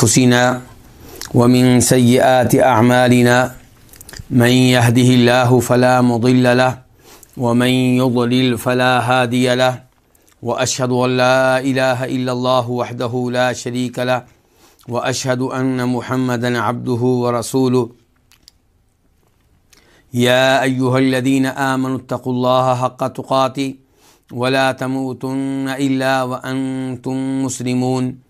أنفسنا ومن سيئات أعمالنا من يهده الله فلا مضل له ومن يضلل فلا هادي له وأشهد أن لا إله إلا الله وحده لا شريك له وأشهد أن محمدا عبده ورسوله. يا أيها الذين آمنوا اتقوا الله حق تقاته ولا تموتن إلا وأنتم مسلمون.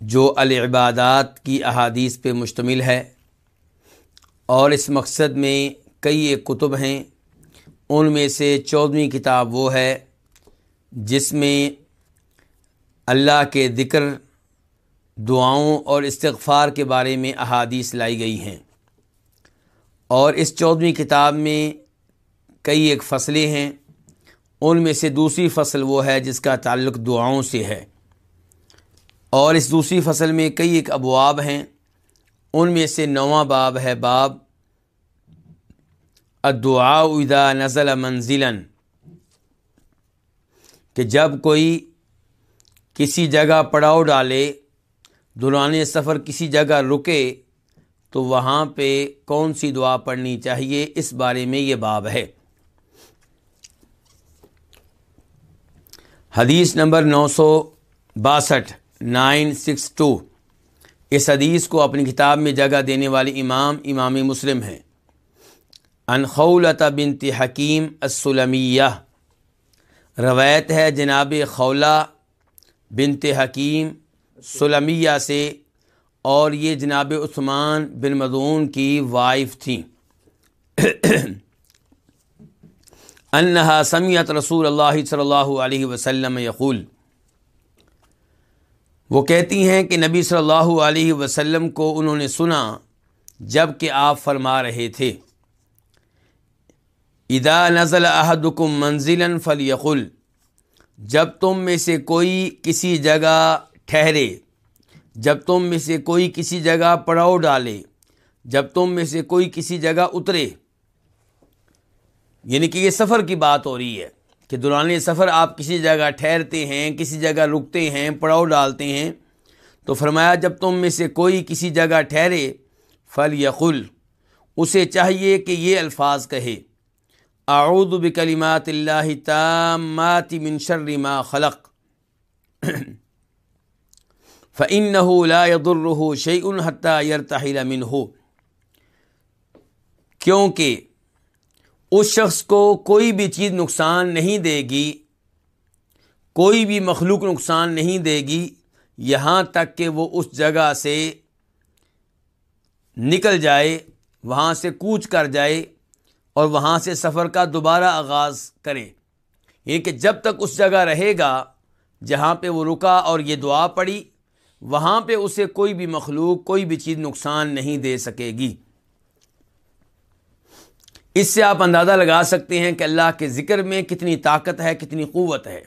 جو العبادات کی احادیث پہ مشتمل ہے۔ اور اس مقصد میں کئی ایک کتب ہیں۔ ان میں سے چودھویں کتاب وہ ہے جس میں اللہ کے ذکر، دعاؤں اور استغفار کے بارے میں احادیث لائی گئی ہیں۔ اور اس چودھویں کتاب میں کئی ایک فصلیں ہیں۔ ان میں سے دوسری فصل وہ ہے جس کا تعلق دعاؤں سے ہے۔ اور اس دوسری فصل میں کئی ایک ابواب ہیں۔ ان میں سے نواں باب ہے باب ادعا ادا نزل منزل کہ جب کوئی کسی جگہ پڑاؤ ڈالے، دوران سفر کسی جگہ رکے، تو وہاں پہ کون سی دعا پڑھنی چاہیے؟ اس بارے میں یہ باب ہے۔ حدیث نمبر نو سو باسٹھ۔ Nine six to. اس حدیث کو اپنی کتاب میں جگہ دینے والے امام امام مسلم ہیں۔ انخولت بنت حکیم السلمیہ۔ روایت ہے جناب خولہ بنت حکیم سلمیہ سے اور یہ جناب عثمان بن مدون کی وائف تھیں۔ انہا سمیت رسول اللہ صلی اللہ علیہ وسلم یقول وہ کہتی ہیں کہ نبی صلی اللہ علیہ وسلم کو انہوں نے سنا جبکہ آپ فرما رہے تھے۔ ادا نزل احدکم منزل فل یقل جب تم میں سے کوئی کسی جگہ ٹھہرے، جب تم میں سے کوئی کسی جگہ پڑاؤ ڈالے، جب تم میں سے کوئی کسی جگہ اترے۔ یعنی کہ یہ سفر کی بات ہو رہی ہے۔ کہ دوران سفر آپ کسی جگہ ٹھہرتے ہیں، کسی جگہ رکتے ہیں، پڑاؤ ڈالتے ہیں، تو فرمایا جب تم میں سے کوئی کسی جگہ ٹھہرے فل یقل اسے چاہیے کہ یہ الفاظ کہے، اعوذ بکلمات اللہ تامات من شر ما خلق، فإنه لا يضره شيء حتى يرتحل منه۔ کیونکہ اس شخص کو کوئی بھی چیز نقصان نہیں دے گی، کوئی بھی مخلوق نقصان نہیں دے گی، یہاں تک کہ وہ اس جگہ سے نکل جائے، وہاں سے کوچ کر جائے اور وہاں سے سفر کا دوبارہ آغاز کرے۔ یہ کہ جب تک اس جگہ رہے گا، جہاں پہ وہ رکا اور یہ دعا پڑی، وہاں پہ اسے کوئی بھی مخلوق، کوئی بھی چیز نقصان نہیں دے سکے گی۔ اس سے آپ اندازہ لگا سکتے ہیں کہ اللہ کے ذکر میں کتنی طاقت ہے، کتنی قوت ہے۔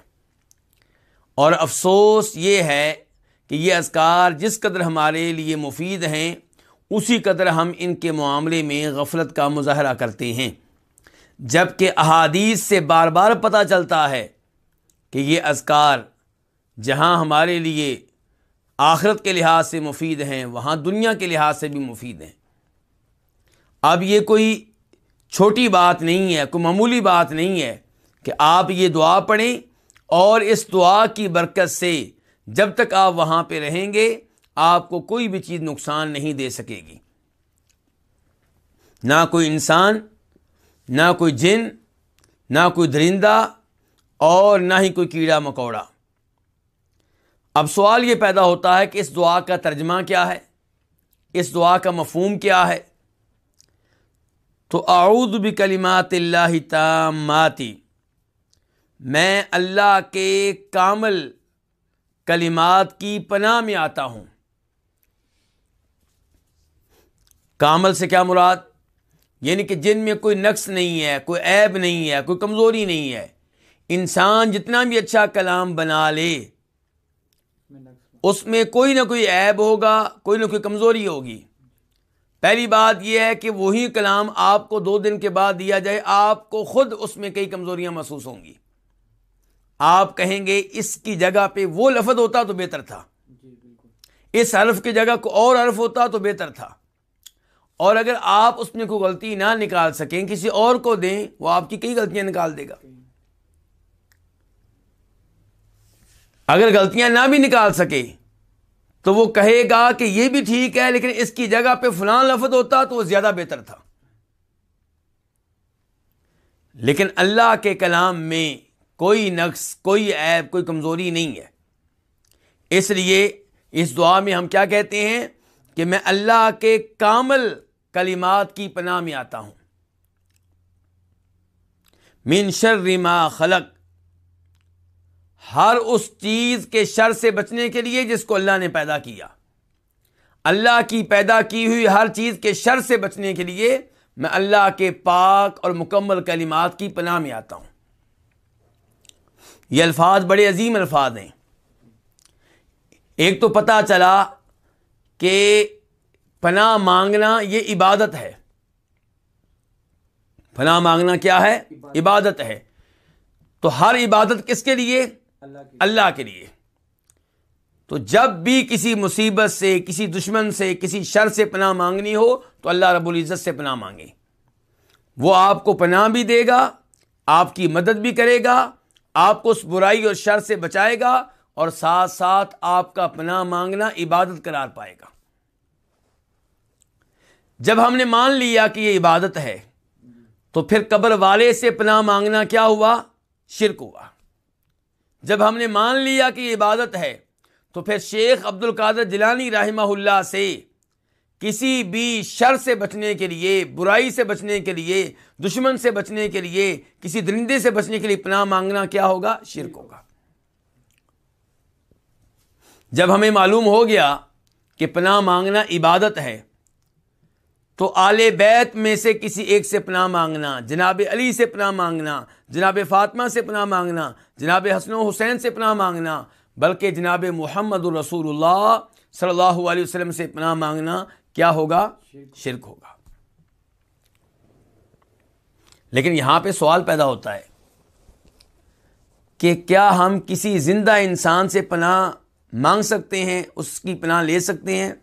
اور افسوس یہ ہے کہ یہ اذکار جس قدر ہمارے لیے مفید ہیں، اسی قدر ہم ان کے معاملے میں غفلت کا مظاہرہ کرتے ہیں۔ جبکہ احادیث سے بار بار پتہ چلتا ہے کہ یہ اذکار جہاں ہمارے لیے آخرت کے لحاظ سے مفید ہیں، وہاں دنیا کے لحاظ سے بھی مفید ہیں۔ اب یہ کوئی چھوٹی بات نہیں ہے، کوئی معمولی بات نہیں ہے کہ آپ یہ دعا پڑھیں اور اس دعا کی برکت سے جب تک آپ وہاں پہ رہیں گے، آپ کو کوئی بھی چیز نقصان نہیں دے سکے گی۔ نہ کوئی انسان، نہ کوئی جن، نہ کوئی درندہ اور نہ ہی کوئی کیڑا مکوڑا۔ اب سوال یہ پیدا ہوتا ہے کہ اس دعا کا ترجمہ کیا ہے؟ اس دعا کا مفہوم کیا ہے؟ تو اعوذ بکلمات اللہ تاماتی میں اللہ کے کامل کلمات کی پناہ میں آتا ہوں۔ کامل سے کیا مراد؟ یعنی کہ جن میں کوئی نقص نہیں ہے کوئی عیب نہیں ہے کوئی کمزوری نہیں ہے۔ انسان جتنا بھی اچھا کلام بنا لے اس میں کوئی نہ کوئی عیب ہوگا کوئی نہ کوئی کمزوری ہوگی۔ پہلی بات یہ ہے کہ وہی کلام آپ کو دو دن کے بعد دیا جائے آپ کو خود اس میں کئی کمزوریاں محسوس ہوں گی۔ آپ کہیں گے اس کی جگہ پہ وہ لفظ ہوتا تو بہتر تھا۔ اس حرف کی جگہ کو اور حرف ہوتا تو بہتر تھا۔ اور اگر آپ اس میں کوئی غلطی نہ نکال سکیں کسی اور کو دیں وہ آپ کی کئی غلطیاں نکال دے گا۔ اگر غلطیاں نہ بھی نکال سکے تو وہ کہے گا کہ یہ بھی ٹھیک ہے، لیکن اس کی جگہ پہ فلان لفظ ہوتا تو وہ زیادہ بہتر تھا۔ لیکن اللہ کے کلام میں کوئی نقص، کوئی عیب، کوئی کمزوری نہیں ہے۔ اس لیے اس دعا میں ہم کیا کہتے ہیں کہ میں اللہ کے کامل کلمات کی پناہ میں آتا ہوں۔ من شر ما خلق ہر اس چیز کے شر سے بچنے کے لیے جس کو اللہ نے پیدا کیا۔ اللہ کی پیدا کی ہوئی ہر چیز کے شر سے بچنے کے لیے میں اللہ کے پاک اور مکمل کلمات کی پناہ میں آتا ہوں۔ یہ الفاظ بڑے عظیم الفاظ ہیں۔ ایک تو پتہ چلا کہ پناہ مانگنا یہ عبادت ہے۔ پناہ مانگنا کیا ہے؟ عبادت ہے۔ تو ہر عبادت کس کے لیے؟ اللہ کے لیے۔ تو جب بھی کسی مصیبت سے، کسی دشمن سے، کسی شر سے پناہ مانگنی ہو، تو اللہ رب العزت سے پناہ مانگے۔ وہ آپ کو پناہ بھی دے گا، آپ کی مدد بھی کرے گا، آپ کو اس برائی اور شر سے بچائے گا اور ساتھ ساتھ آپ کا پناہ مانگنا عبادت قرار پائے گا۔ جب ہم نے مان لیا کہ یہ عبادت ہے، تو پھر قبر والے سے پناہ مانگنا کیا ہوا؟ شرک ہوا۔ جب ہم نے مان لیا کہ عبادت ہے، تو پھر شیخ عبد القادر جلانی رحمہ اللہ سے کسی بھی شر سے بچنے کے لیے، برائی سے بچنے کے لیے، دشمن سے بچنے کے لیے، کسی درندے سے بچنے کے لیے پناہ مانگنا کیا ہوگا؟ شرک ہوگا۔ جب ہمیں معلوم ہو گیا کہ پناہ مانگنا عبادت ہے تو آل بیت میں سے کسی ایک سے پناہ مانگنا، جناب علی سے پناہ مانگنا، جناب فاطمہ سے پناہ مانگنا، جناب حسن و حسین سے پناہ مانگنا، بلکہ جناب محمد الرسول اللہ صلی اللہ علیہ وسلم سے پناہ مانگنا، کیا ہوگا؟ شرک ہوگا۔ لیکن یہاں پہ سوال پیدا ہوتا ہے کہ کیا ہم کسی زندہ انسان سے پناہ مانگ سکتے ہیں، اس کی پناہ لے سکتے ہیں؟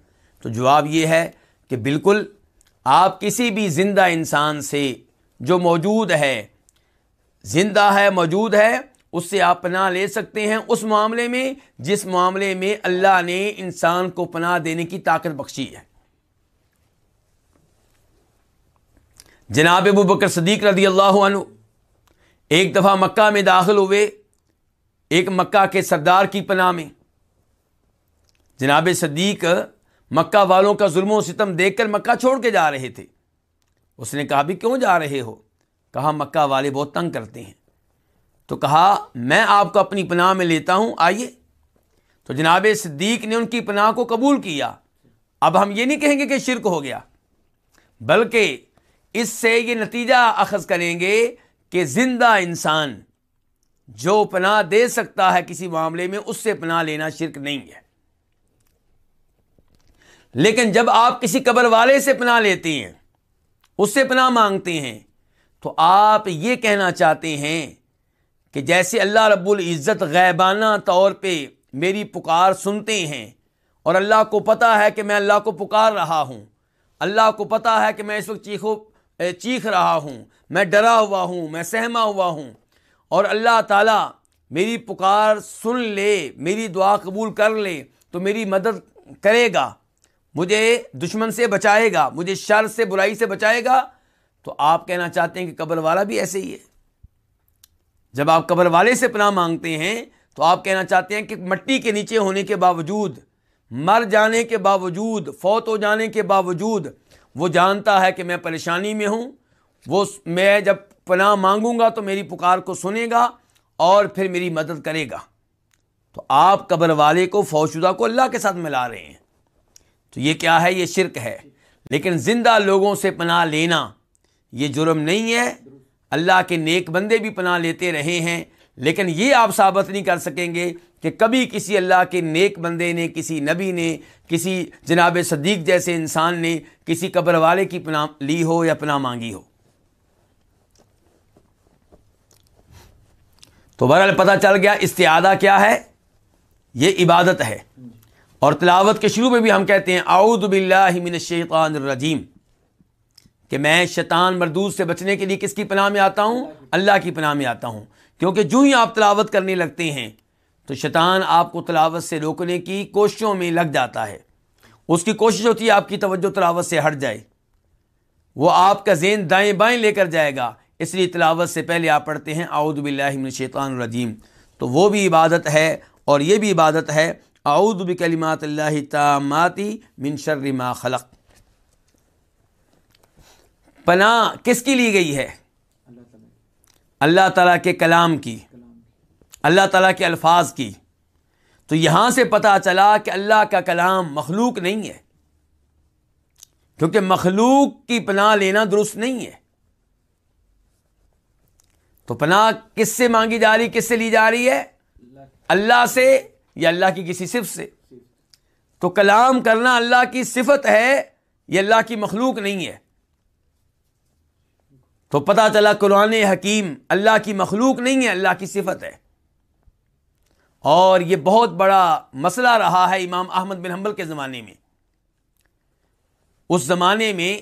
تو جواب یہ ہے کہ بالکل آپ کسی بھی زندہ انسان سے جو موجود ہے، زندہ ہے، موجود ہے، اس سے آپ پناہ لے سکتے ہیں اس معاملے میں جس معاملے میں اللہ نے انسان کو پناہ دینے کی طاقت بخشی ہے۔ جناب ابو بکر صدیق رضی اللہ عنہ ایک دفعہ مکہ میں داخل ہوئے، ایک مکہ کے سردار کی پناہ میں۔ جناب صدیق مکہ والوں کا ظلم و ستم دیکھ کر مکہ چھوڑ کے جا رہے تھے۔ اس نے کہا، بھی کیوں جا رہے ہو؟ کہا، مکہ والے بہت تنگ کرتے ہیں۔ تو کہا، میں آپ کو اپنی پناہ میں لیتا ہوں، آئیے۔ تو جناب صدیق نے ان کی پناہ کو قبول کیا۔ اب ہم یہ نہیں کہیں گے کہ شرک ہو گیا، بلکہ اس سے یہ نتیجہ اخذ کریں گے کہ زندہ انسان جو پناہ دے سکتا ہے کسی معاملے میں، اس سے پناہ لینا شرک نہیں ہے۔ لیکن جب آپ کسی قبر والے سے پناہ لیتے ہیں، اس سے پناہ مانگتے ہیں، تو آپ یہ کہنا چاہتے ہیں کہ جیسے اللہ رب العزت غیبانہ طور پہ میری پکار سنتے ہیں اور اللہ کو پتا ہے کہ میں اللہ کو پکار رہا ہوں، اللہ کو پتا ہے کہ میں اس وقت چیخو چیخ رہا ہوں، میں ڈرا ہوا ہوں، میں سہما ہوا ہوں اور اللہ تعالیٰ میری پکار سن لے، میری دعا قبول کر لے، تو میری مدد کرے گا۔ مجھے دشمن سے بچائے گا، مجھے شر سے، برائی سے بچائے گا۔ تو آپ کہنا چاہتے ہیں کہ قبر والا بھی ایسے ہی ہے۔ جب آپ قبر والے سے پناہ مانگتے ہیں، تو آپ کہنا چاہتے ہیں کہ مٹی کے نیچے ہونے کے باوجود، مر جانے کے باوجود، فوت ہو جانے کے باوجود، وہ جانتا ہے کہ میں پریشانی میں ہوں۔ وہ میں جب پناہ مانگوں گا تو میری پکار کو سنے گا اور پھر میری مدد کرے گا۔ تو آپ قبر والے کو فوج کو اللہ کے ساتھ ملا رہے ہیں۔ تو یہ کیا ہے؟ یہ شرک ہے۔ لیکن زندہ لوگوں سے پناہ لینا یہ جرم نہیں ہے۔ اللہ کے نیک بندے بھی پناہ لیتے رہے ہیں۔ لیکن یہ آپ ثابت نہیں کر سکیں گے کہ کبھی کسی اللہ کے نیک بندے نے، کسی نبی نے، کسی جناب صدیق جیسے انسان نے کسی قبر والے کی پناہ لی ہو یا پناہ مانگی ہو۔ تو بہرحال پتہ چل گیا استعادہ کیا ہے؟ یہ عبادت ہے۔ اور تلاوت کے شروع میں بھی ہم کہتے ہیں، اعوذ باللہ من الشیطان الرجیم، کہ میں شیطان مردود سے بچنے کے لیے کس کی پناہ میں آتا ہوں؟ اللہ کی پناہ میں آتا ہوں۔ کیونکہ جو ہی آپ تلاوت کرنے لگتے ہیں، تو شیطان آپ کو تلاوت سے روکنے کی کوششوں میں لگ جاتا ہے۔ اس کی کوشش ہوتی ہے، آپ کی توجہ تلاوت سے ہٹ جائے۔ وہ آپ کا ذہن دائیں بائیں لے کر جائے گا۔ اس لیے تلاوت سے پہلے آپ پڑھتے ہیں، اعوذ باللہ من الشیطان الرجیم۔ تو وہ بھی عبادت ہے اور یہ بھی عبادت ہے اعوذ بکلمات اللہ تاماتی من شر ما خلق۔ پناہ کس کی لی گئی ہے؟ اللہ تعالیٰ کے کلام کی۔ اللہ تعالیٰ کے الفاظ کی۔ تو یہاں سے پتا چلا کہ اللہ کا کلام مخلوق نہیں ہے۔ کیونکہ مخلوق کی پناہ لینا درست نہیں ہے۔ تو پناہ کس سے مانگی جا رہی، کس سے لی جا رہی ہے؟ اللہ سے۔ یا اللہ کی کسی صفت سے۔ تو کلام کرنا اللہ کی صفت ہے، یہ اللہ کی مخلوق نہیں ہے۔ تو پتہ چلا قرآن حکیم اللہ کی مخلوق نہیں ہے، اللہ کی صفت ہے۔ اور یہ بہت بڑا مسئلہ رہا ہے امام احمد بن حنبل کے زمانے میں۔ اس زمانے میں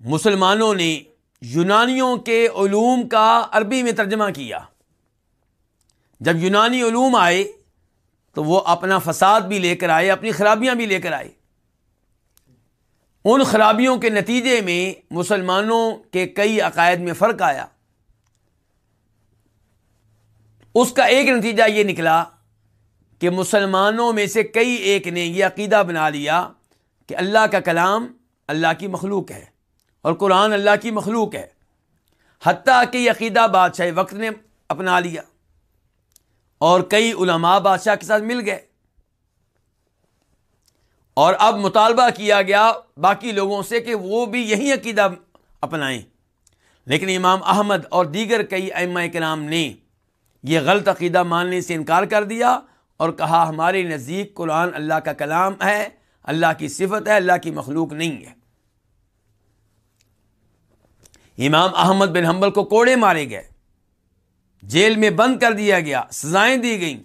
مسلمانوں نے یونانیوں کے علوم کا عربی میں ترجمہ کیا۔ جب یونانی علوم آئے تو وہ اپنا فساد بھی لے کر آئے، اپنی خرابیاں بھی لے کر آئے۔ ان خرابیوں کے نتیجے میں مسلمانوں کے کئی عقائد میں فرق آیا۔ اس کا ایک نتیجہ یہ نکلا کہ مسلمانوں میں سے کئی ایک نے یہ عقیدہ بنا لیا کہ اللہ کا کلام اللہ کی مخلوق ہے اور قرآن اللہ کی مخلوق ہے۔ حتیٰ کہ یہ عقیدہ بادشاہ وقت نے اپنا لیا۔ اور کئی علماء بادشاہ کے ساتھ مل گئے۔ اور اب مطالبہ کیا گیا باقی لوگوں سے کہ وہ بھی یہی عقیدہ اپنائیں۔ لیکن امام احمد اور دیگر کئی ائمہ کرام نے یہ غلط عقیدہ ماننے سے انکار کر دیا اور کہا، ہمارے نزدیک قرآن اللہ کا کلام ہے، اللہ کی صفت ہے، اللہ کی مخلوق نہیں ہے۔ امام احمد بن حنبل کو کوڑے مارے گئے۔ جیل میں بند کر دیا گیا، سزائیں دی گئیں۔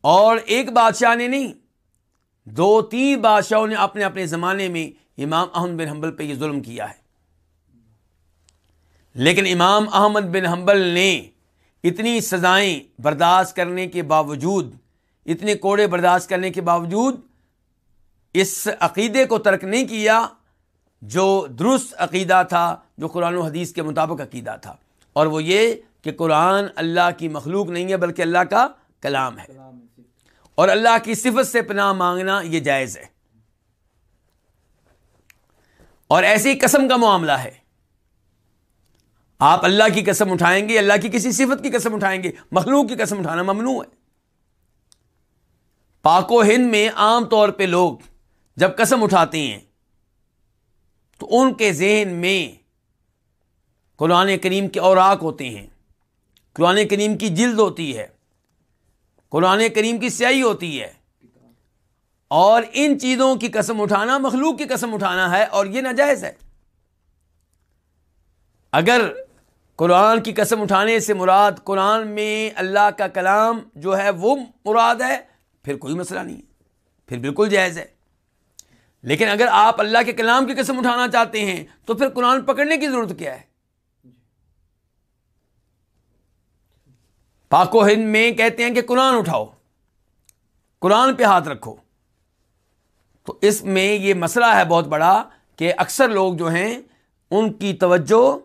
اور ایک بادشاہ نے نہیں، دو تین بادشاہوں نے اپنے اپنے زمانے میں امام احمد بن حنبل پہ یہ ظلم کیا ہے۔ لیکن امام احمد بن حنبل نے اتنی سزائیں برداشت کرنے کے باوجود، اتنے کوڑے برداشت کرنے کے باوجود اس عقیدے کو ترک نہیں کیا جو درست عقیدہ تھا، جو قرآن و حدیث کے مطابق عقیدہ تھا۔ اور وہ یہ کہ قرآن اللہ کی مخلوق نہیں ہے بلکہ اللہ کا کلام ہے۔ اور اللہ کی صفت سے پناہ مانگنا یہ جائز ہے۔ اور ایسی قسم کا معاملہ ہے۔ آپ اللہ کی قسم اٹھائیں گے، اللہ کی کسی صفت کی قسم اٹھائیں گے، مخلوق کی قسم اٹھانا ممنوع ہے۔ پاک و ہند میں عام طور پہ لوگ جب قسم اٹھاتے ہیں، تو ان کے ذہن میں قرآن کریم کے اوراق ہوتے ہیں۔ قرآن کریم کی جلد ہوتی ہے۔ قرآن کریم کی سیاہی ہوتی ہے۔ اور ان چیزوں کی قسم اٹھانا، مخلوق کی قسم اٹھانا ہے اور یہ ناجائز ہے۔ اگر قرآن کی قسم اٹھانے سے مراد قرآن میں اللہ کا کلام جو ہے وہ مراد ہے، پھر کوئی مسئلہ نہیں ہے۔ پھر بالکل جائز ہے۔ لیکن اگر آپ اللہ کے کلام کی قسم اٹھانا چاہتے ہیں، تو پھر قرآن پکڑنے کی ضرورت کیا ہے؟ پاک و ہند میں کہتے ہیں کہ قرآن اٹھاؤ، قرآن پہ ہاتھ رکھو۔ تو اس میں یہ مسئلہ ہے بہت بڑا کہ اکثر لوگ جو ہیں، ان کی توجہ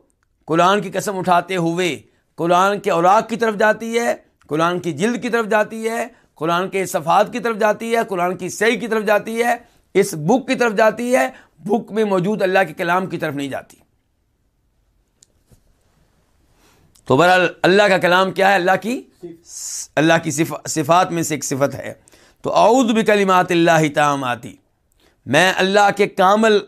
قرآن کی قسم اٹھاتے ہوئے، قرآن کے اوراق کی طرف جاتی ہے، قرآن کی جلد کی طرف جاتی ہے، قرآن کے صفحات کی طرف جاتی ہے، قرآن کی صحیح کی طرف جاتی ہے، اس بک کی طرف جاتی ہے، بک میں موجود اللہ کے کلام کی طرف نہیں جاتی۔ تو بہرحال اللہ کا کلام کیا ہے؟ اللہ کی اللہ کی صفات میں سے ایک صفت ہے۔ تو اعوذ بکلمات اللہ تعاماتی میں اللہ کے کامل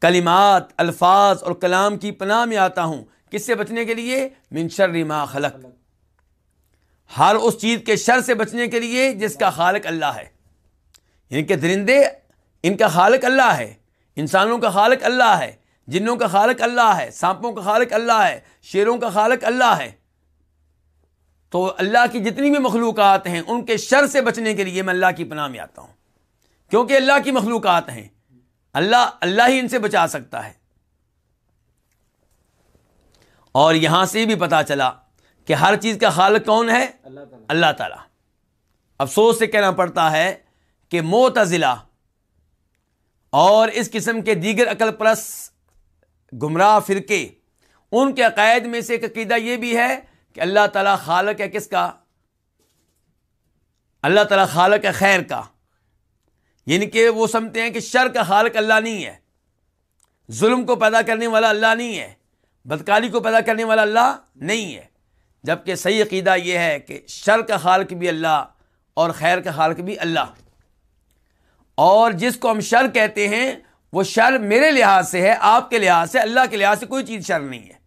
کلمات الفاظ اور کلام کی پناہ میں آتا ہوں۔ کس سے بچنے کے لیے؟ من شر ما خلق۔ ہر اس چیز کے شر سے بچنے کے لیے جس کا خالق اللہ ہے۔ ان یعنی کے درندے ان کا خالق اللہ ہے۔ انسانوں کا خالق اللہ ہے۔ جنوں کا خالق اللہ ہے سانپوں کا خالق اللہ ہے شیروں کا خالق اللہ ہے۔ تو اللہ کی جتنی بھی مخلوقات ہیں ان کے شر سے بچنے کے لیے میں اللہ کی پناہ میں آتا ہوں۔ کیونکہ اللہ کی مخلوقات ہیں۔ اللہ اللہ ہی ان سے بچا سکتا ہے۔ اور یہاں سے بھی پتا چلا کہ ہر چیز کا خالق کون ہے؟ اللہ تعالی۔ افسوس سے کہنا پڑتا ہے کہ موتزلہ اور اس قسم کے دیگر عقل پرس گمراہ فرقے۔ ان کے عقائد میں سے ایک عقیدہ یہ بھی ہے کہ اللہ تعالیٰ خالق ہے کس کا؟ اللہ تعالیٰ خالق ہے خیر کا۔ یعنی کہ وہ سمجھتے ہیں کہ شر کا خالق اللہ نہیں ہے۔ ظلم کو پیدا کرنے والا اللہ نہیں ہے۔ بدکاری کو پیدا کرنے والا اللہ نہیں ہے۔ جبکہ صحیح عقیدہ یہ ہے کہ شر کا خالق بھی اللہ اور خیر کا خالق بھی اللہ۔ اور جس کو ہم شر کہتے ہیں وہ شر میرے لحاظ سے ہے، آپ کے لحاظ سے، اللہ کے لحاظ سے کوئی چیز شر نہیں ہے۔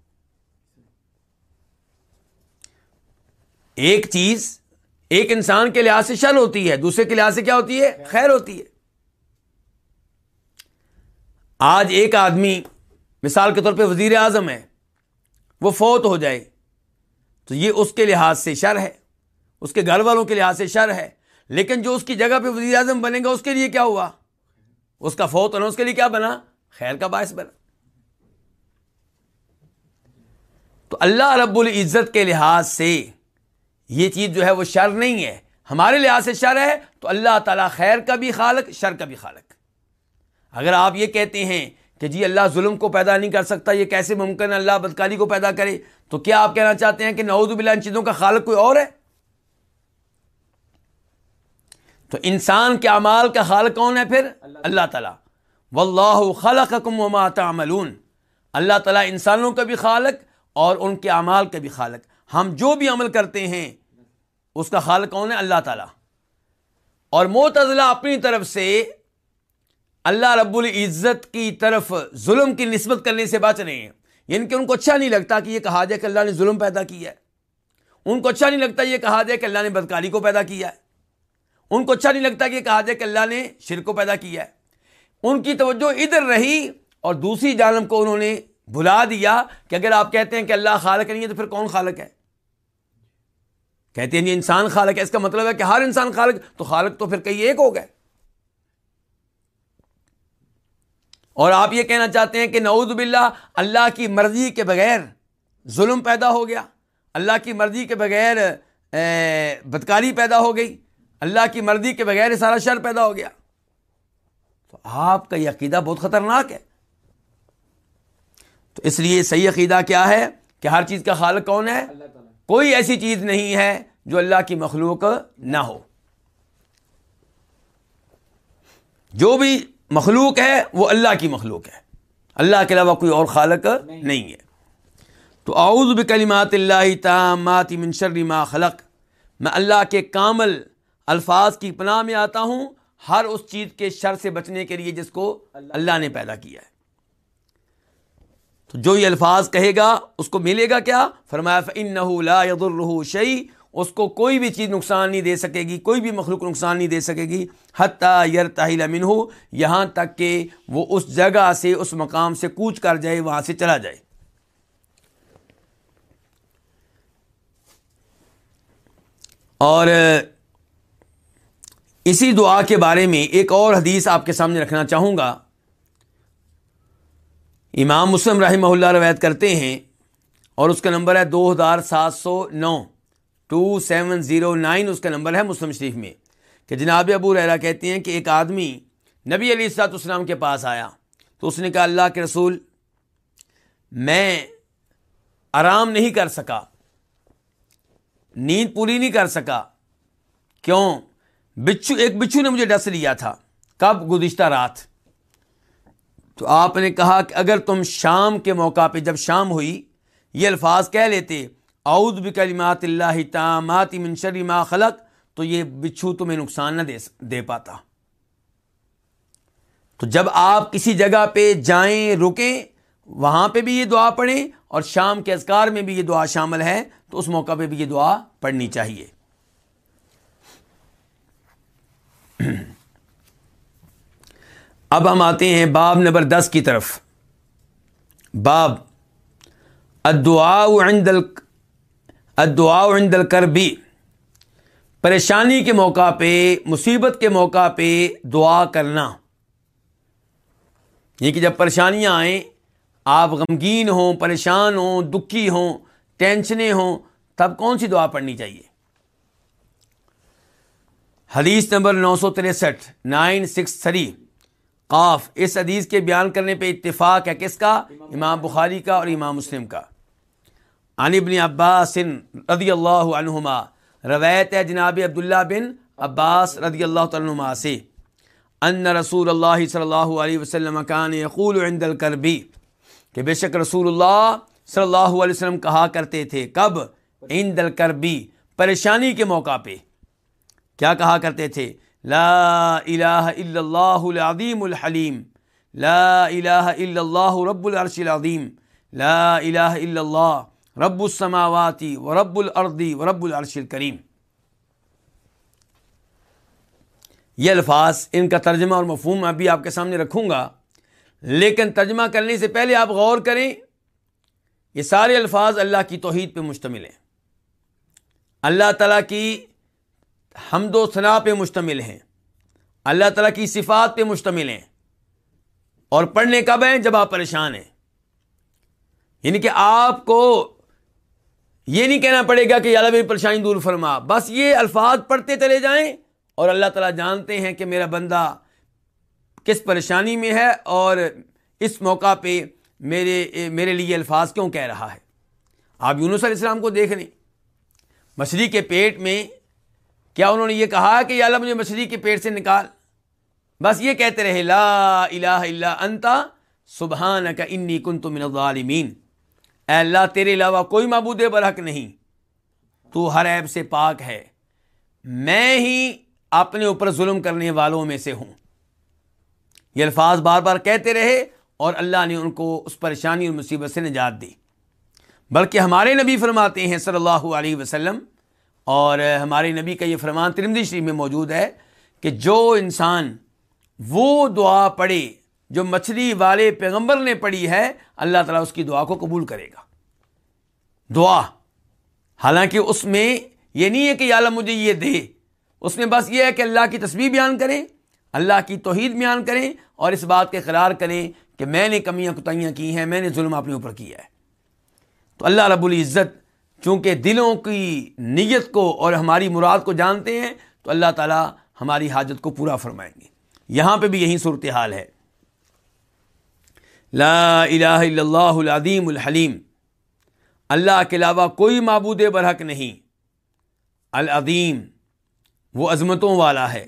ایک چیز ایک انسان کے لحاظ سے شر ہوتی ہے، دوسرے کے لحاظ سے کیا ہوتی ہے؟ خیر ہوتی ہے۔ آج ایک آدمی، مثال کے طور پہ وزیر اعظم ہے، وہ فوت ہو جائے۔ تو یہ اس کے لحاظ سے شر ہے، اس کے گھر والوں کے لحاظ سے شر ہے، لیکن جو اس کی جگہ پہ وزیر اعظم بنے گا، اس کے لیے کیا ہوا؟ اس کا فوت ہونا، اس کے لیے کیا بنا؟ خیر کا باعث بنا۔ تو اللہ رب العزت کے لحاظ سے یہ چیز جو ہے وہ شر نہیں ہے۔ ہمارے لحاظ سے شر ہے، تو اللہ تعالیٰ خیر کا بھی خالق، شر کا بھی خالق۔ اگر آپ یہ کہتے ہیں کہ جی اللہ ظلم کو پیدا نہیں کر سکتا، یہ کیسے ممکن ہے اللہ بدکاری کو پیدا کرے؟ تو کیا آپ کہنا چاہتے ہیں کہ نعوذ باللہ ان چیزوں کا خالق کوئی اور ہے؟ تو انسان کے اعمال کا خالق کون ہے پھر؟ اللہ تعالیٰ۔ واللہ خلقکم وما تعملون۔ اللہ تعالیٰ انسانوں کا بھی خالق اور ان کے اعمال کا بھی خالق۔ ہم جو بھی عمل کرتے ہیں، اس کا خالق کون ہے؟ اللہ تعالیٰ۔ اور معتزلہ اپنی طرف سے اللہ رب العزت کی طرف ظلم کی نسبت کرنے سے بچ رہے ہیں۔ یعنی کہ ان کو اچھا نہیں لگتا کہ یہ کہا جائے کہ اللہ نے ظلم پیدا کیا ہے۔ ان کو اچھا نہیں لگتا یہ کہا جائے کہ اللہ نے بدکاری کو پیدا کیا ہے۔ ان کو اچھا نہیں لگتا کہ کہا جائے کہ اللہ نے شرک کو پیدا کیا ہے۔ ان کی توجہ ادھر رہی اور دوسری جانب کو انہوں نے بھلا دیا کہ اگر آپ کہتے ہیں کہ اللہ خالق نہیں ہے تو پھر کون خالق ہے؟ کہتے ہیں یہ انسان خالق ہے، اس کا مطلب ہے کہ ہر انسان خالق، تو خالق تو پھر کئی ایک ہو گئے۔ اور آپ یہ کہنا چاہتے ہیں کہ نعوذ باللہ، اللہ کی مرضی کے بغیر ظلم پیدا ہو گیا۔ اللہ کی مرضی کے بغیر بدکاری پیدا ہو گئی۔ اللہ کی مرضی کے بغیر سارا شر پیدا ہو گیا۔ تو آپ کا یہ عقیدہ بہت خطرناک ہے۔ تو اس لیے صحیح عقیدہ کیا ہے کہ ہر چیز کا خالق کون ہے؟ کوئی ایسی چیز نہیں ہے جو اللہ کی مخلوق نہ ہو۔ جو بھی مخلوق ہے وہ اللہ کی مخلوق ہے۔ اللہ کے علاوہ کوئی اور خالق نہیں ہے۔ تو اعوذ بکلمات اللہ تامات من شر ما خلق۔ میں اللہ کے کامل الفاظ کی پناہ میں آتا ہوں، ہر اس چیز کے شر سے بچنے کے لیے جس کو اللہ نے پیدا کیا ہے۔ تو جو یہ الفاظ کہے گا، اس کو ملے گا کیا؟ فرمایا، فَإِنَّهُ لَا يَضُرُّهُ شَيْءٍ، اس کو کوئی بھی چیز نقصان نہیں دے سکے گی، کوئی بھی مخلوق نقصان نہیں دے سکے گی، حتیٰ یر تاہل منہ یہاں تک کہ وہ اس جگہ سے، اس مقام سے کوچ کر جائے، وہاں سے چلا جائے۔ اور اسی دعا کے بارے میں ایک اور حدیث آپ کے سامنے رکھنا چاہوں گا۔ امام مسلم رحمہ اللہ روایت کرتے ہیں اور اس کا نمبر ہے دو ہزار سات سو نو ٹو سیون زیرو نائن اس کا نمبر ہے مسلم شریف میں، کہ جناب ابو رحرا کہتے ہیں کہ ایک آدمی نبی علی السلاط اسلام کے پاس آیا تو اس نے کہا، اللہ کے رسول، میں آرام نہیں کر سکا، نیند پوری نہیں کر سکا، کیوں؟ بچھو ایک بچھو نے مجھے ڈس لیا تھا۔ کب گزشتہ رات؟ تو آپ نے کہا کہ اگر تم شام کے موقع پہ جب شام ہوئی، یہ الفاظ کہہ لیتے، اعوذ بکلمات اللہ تامات من شر ما خلق، تو یہ بچھو تمہیں نقصان نہ دے دے پاتا۔ تو جب آپ کسی جگہ پہ جائیں، رکیں، وہاں پہ بھی یہ دعا پڑھیں اور شام کے اذکار میں بھی یہ دعا شامل ہے، تو اس موقع پہ بھی یہ دعا پڑھنی چاہیے۔ اب ہم آتے ہیں باب نمبر دس کی طرف۔ باب ادعا عند ادعا عند الکربی پریشانی کے موقع پہ، مصیبت کے موقع پہ دعا کرنا۔ یہ کہ جب پریشانیاں آئیں، آپ غمگین ہوں، پریشان ہوں، دکھی ہوں ٹینشنیں ہوں، تب کون سی دعا پڑھنی چاہیے؟ حدیث نمبر نو سو تریسٹھ، نائن سکس تھری۔ قاف، اس حدیث کے بیان کرنے پہ اتفاق ہے کس کا؟ امام بخاری کا اور امام مسلم کا۔ عن ابن عباس رضی اللہ عنہما، روایت ہے جناب عبداللہ بن عباس رضی اللہ عنہما سے۔ ان رسول اللہ صلی اللہ علیہ وسلم کان یقول عند الکربی، کہ بے شک رسول اللہ صلی اللہ علیہ وسلم کہا کرتے تھے، کب؟ عند الکربی، پریشانی کے موقع پہ۔ کیا کہا کرتے تھے؟ لا الہ الا اللہ العظیم الحلیم۔ لا الہ الا اللہ رب العرش العظیم۔ لا الہ الا اللہ رب السماواتی و رب الردی و رب العرش الکریم۔ یہ الفاظ ان کا ترجمہ اور مفہوم ابھی آپ کے سامنے رکھوں گا۔ لیکن ترجمہ کرنے سے پہلے آپ غور کریں، یہ سارے الفاظ اللہ کی توحید پہ مشتمل ہیں۔ اللہ تعالیٰ کی حمد و ثناء پہ مشتمل ہیں۔ اللہ تعالیٰ کی صفات پہ مشتمل ہیں۔ اور پڑھنے کب ہیں؟ جب آپ پریشان ہیں۔ یعنی کہ آپ کو یہ نہیں کہنا پڑے گا کہ اللہ میری پریشانی دور فرما۔ بس یہ الفاظ پڑھتے چلے جائیں اور اللہ تعالیٰ جانتے ہیں کہ میرا بندہ کس پریشانی میں ہے اور اس موقع پہ میرے میرے لیے الفاظ کیوں کہہ رہا ہے۔ آپ یونس علیہ السلام کو دیکھ لیں۔ مچھلی کے پیٹ میں کیا انہوں نے یہ کہا کہ یا اللہ مجھے مچھلی کے پیٹ سے نکال؟ بس یہ کہتے رہے، لا الہ الا انتا سبحان کا انی کن تو من الظالمین۔ اے اللہ، تیرے علاوہ کوئی معبود برحق نہیں۔ تو ہر عیب سے پاک ہے۔ میں ہی اپنے اوپر ظلم کرنے والوں میں سے ہوں۔ یہ الفاظ بار بار کہتے رہے اور اللہ نے ان کو اس پریشانی اور مصیبت سے نجات دی۔ بلکہ ہمارے نبی فرماتے ہیں صلی اللہ علیہ وسلم اور ہمارے نبی کا یہ فرمان ترمدی شریف میں موجود ہے کہ جو انسان وہ دعا پڑھے جو مچھلی والے پیغمبر نے پڑھی ہے، اللہ تعالیٰ اس کی دعا کو قبول کرے گا۔ دعا۔ حالانکہ اس میں یہ نہیں ہے کہ یا اللہ مجھے یہ دے۔ اس میں بس یہ ہے کہ اللہ کی تصویر بیان کریں، اللہ کی توحید بیان کریں اور اس بات کے قرار کریں کہ میں نے کمیاں کتائیاں کی ہیں، میں نے ظلم اپنے اوپر کیا ہے۔ تو اللہ رب العزت چونکہ دلوں کی نیت کو اور ہماری مراد کو جانتے ہیں، تو اللہ تعالیٰ ہماری حاجت کو پورا فرمائیں گے۔ یہاں پہ بھی یہی صورتحال ہے۔ لا الہ الا اللہ العظیم الحلیم۔ اللہ کے علاوہ کوئی معبود برحق نہیں۔ العظیم وہ عظمتوں والا ہے۔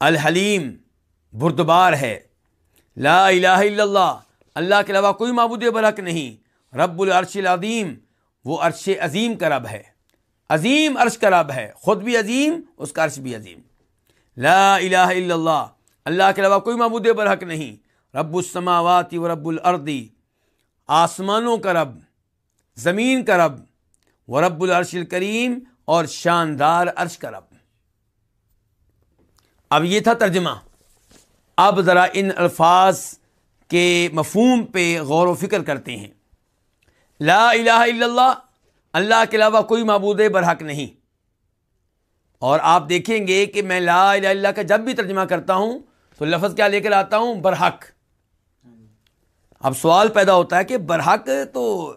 الحلیم بردبار ہے۔ لا الہ الا اللہ۔ اللہ کے علاوہ کوئی معبود برحق نہیں۔ رب العرش العظیم۔ وہ عرش عظیم کا رب ہے۔ عظیم عرش کا رب ہے۔ خود بھی عظیم، اس کا عرش بھی عظیم۔ لا الہ الا اللہ۔ اللہ کے علاوہ کوئی معبود برحق نہیں۔ رب السماواتی و رب الردی آسمانوں کا رب، زمین کا رب و رب العرش الکریم اور شاندار عرش کا رب۔ اب یہ تھا ترجمہ۔ اب ذرا ان الفاظ کے مفہوم پہ غور و فکر کرتے ہیں۔ لا الہ الا اللہ اللہ کے علاوہ کوئی معبود برحق نہیں۔ اور آپ دیکھیں گے کہ میں لا الہ اللہ کا جب بھی ترجمہ کرتا ہوں، تو لفظ کیا لے کر آتا ہوں؟ برحق۔ اب سوال پیدا ہوتا ہے کہ برحق تو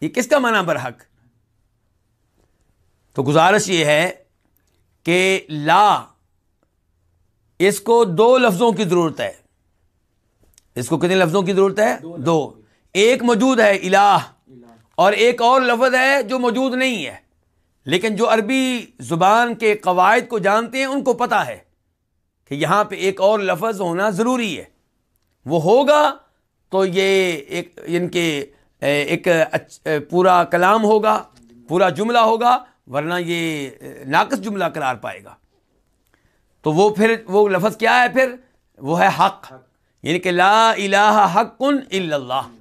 یہ کس کا معنی برحق؟ تو گزارش یہ ہے کہ لا، اس کو دو لفظوں کی ضرورت ہے۔ اس کو کتنے لفظوں کی ضرورت ہے؟ دو۔ ایک موجود ہے الہ اور ایک اور لفظ ہے جو موجود نہیں ہے۔ لیکن جو عربی زبان کے قواعد کو جانتے ہیں ان کو پتا ہے کہ یہاں پہ ایک اور لفظ ہونا ضروری ہے۔ وہ ہوگا تو یہ ایک ان کے ایک پورا کلام ہوگا پورا جملہ ہوگا ورنہ یہ ناقص جملہ قرار پائے گا۔ تو وہ پھر وہ لفظ کیا ہے پھر؟ وہ ہے حق۔ یعنی کہ لا الہ حق الا اللہ۔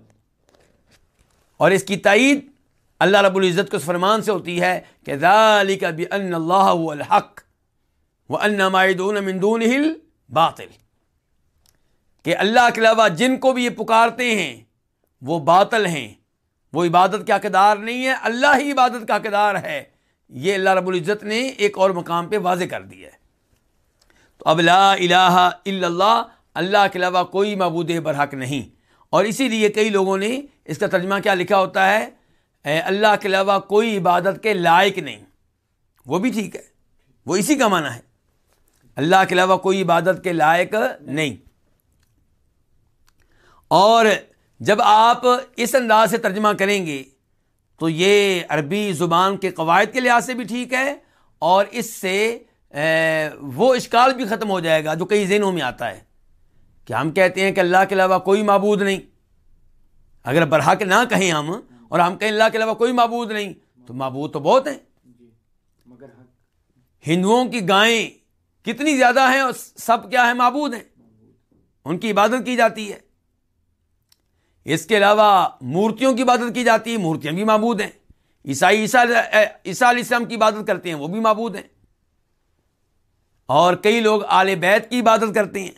اور اس کی تائید اللہ رب العزت کو فرمان سے ہوتی ہے کہ ذالک بان اللہ هو الحق وان ما يدعون من دونه الباطل۔ کہ اللہ کے علاوہ جن کو بھی یہ پکارتے ہیں، وہ باطل ہیں۔ وہ عبادت کا حقدار نہیں ہے، اللہ ہی عبادت کا حقدار ہے۔ یہ اللہ رب العزت نے ایک اور مقام پہ واضح کر دیا ہے۔ تو اب لا الہ الا اللہ اللہ کے علاوہ کوئی معبود برحق نہیں۔ اور اسی لیے کئی لوگوں نے اس کا ترجمہ کیا لکھا ہوتا ہے؟ اے اللہ کے علاوہ کوئی عبادت کے لائق نہیں۔ وہ بھی ٹھیک ہے۔ وہ اسی کا معنی ہے۔ اللہ کے علاوہ کوئی عبادت کے لائق نہیں۔ اور جب آپ اس انداز سے ترجمہ کریں گے تو یہ عربی زبان کے قواعد کے لحاظ سے بھی ٹھیک ہے اور اس سے وہ اشکال بھی ختم ہو جائے گا جو کئی ذہنوں میں آتا ہے۔ کہ ہم کہتے ہیں کہ اللہ کے علاوہ کوئی معبود نہیں۔ اگر برحق نہ کہیں ہم اور ہم کہیں اللہ کے علاوہ کوئی معبود نہیں تو معبود تو بہت ہیں۔ ہندوؤں کی گائیں کتنی زیادہ ہیں اور سب کیا ہے معبود ہیں۔ ان کی عبادت کی جاتی ہے۔ اس کے علاوہ مورتیوں کی عبادت کی جاتی ہے مورتیاں بھی معبود ہیں۔ عیسائی عیسیٰ عیسیٰ علیہ السلام کی عبادت کرتے ہیں وہ بھی معبود ہیں۔ اور کئی لوگ آل بیت کی عبادت کرتے ہیں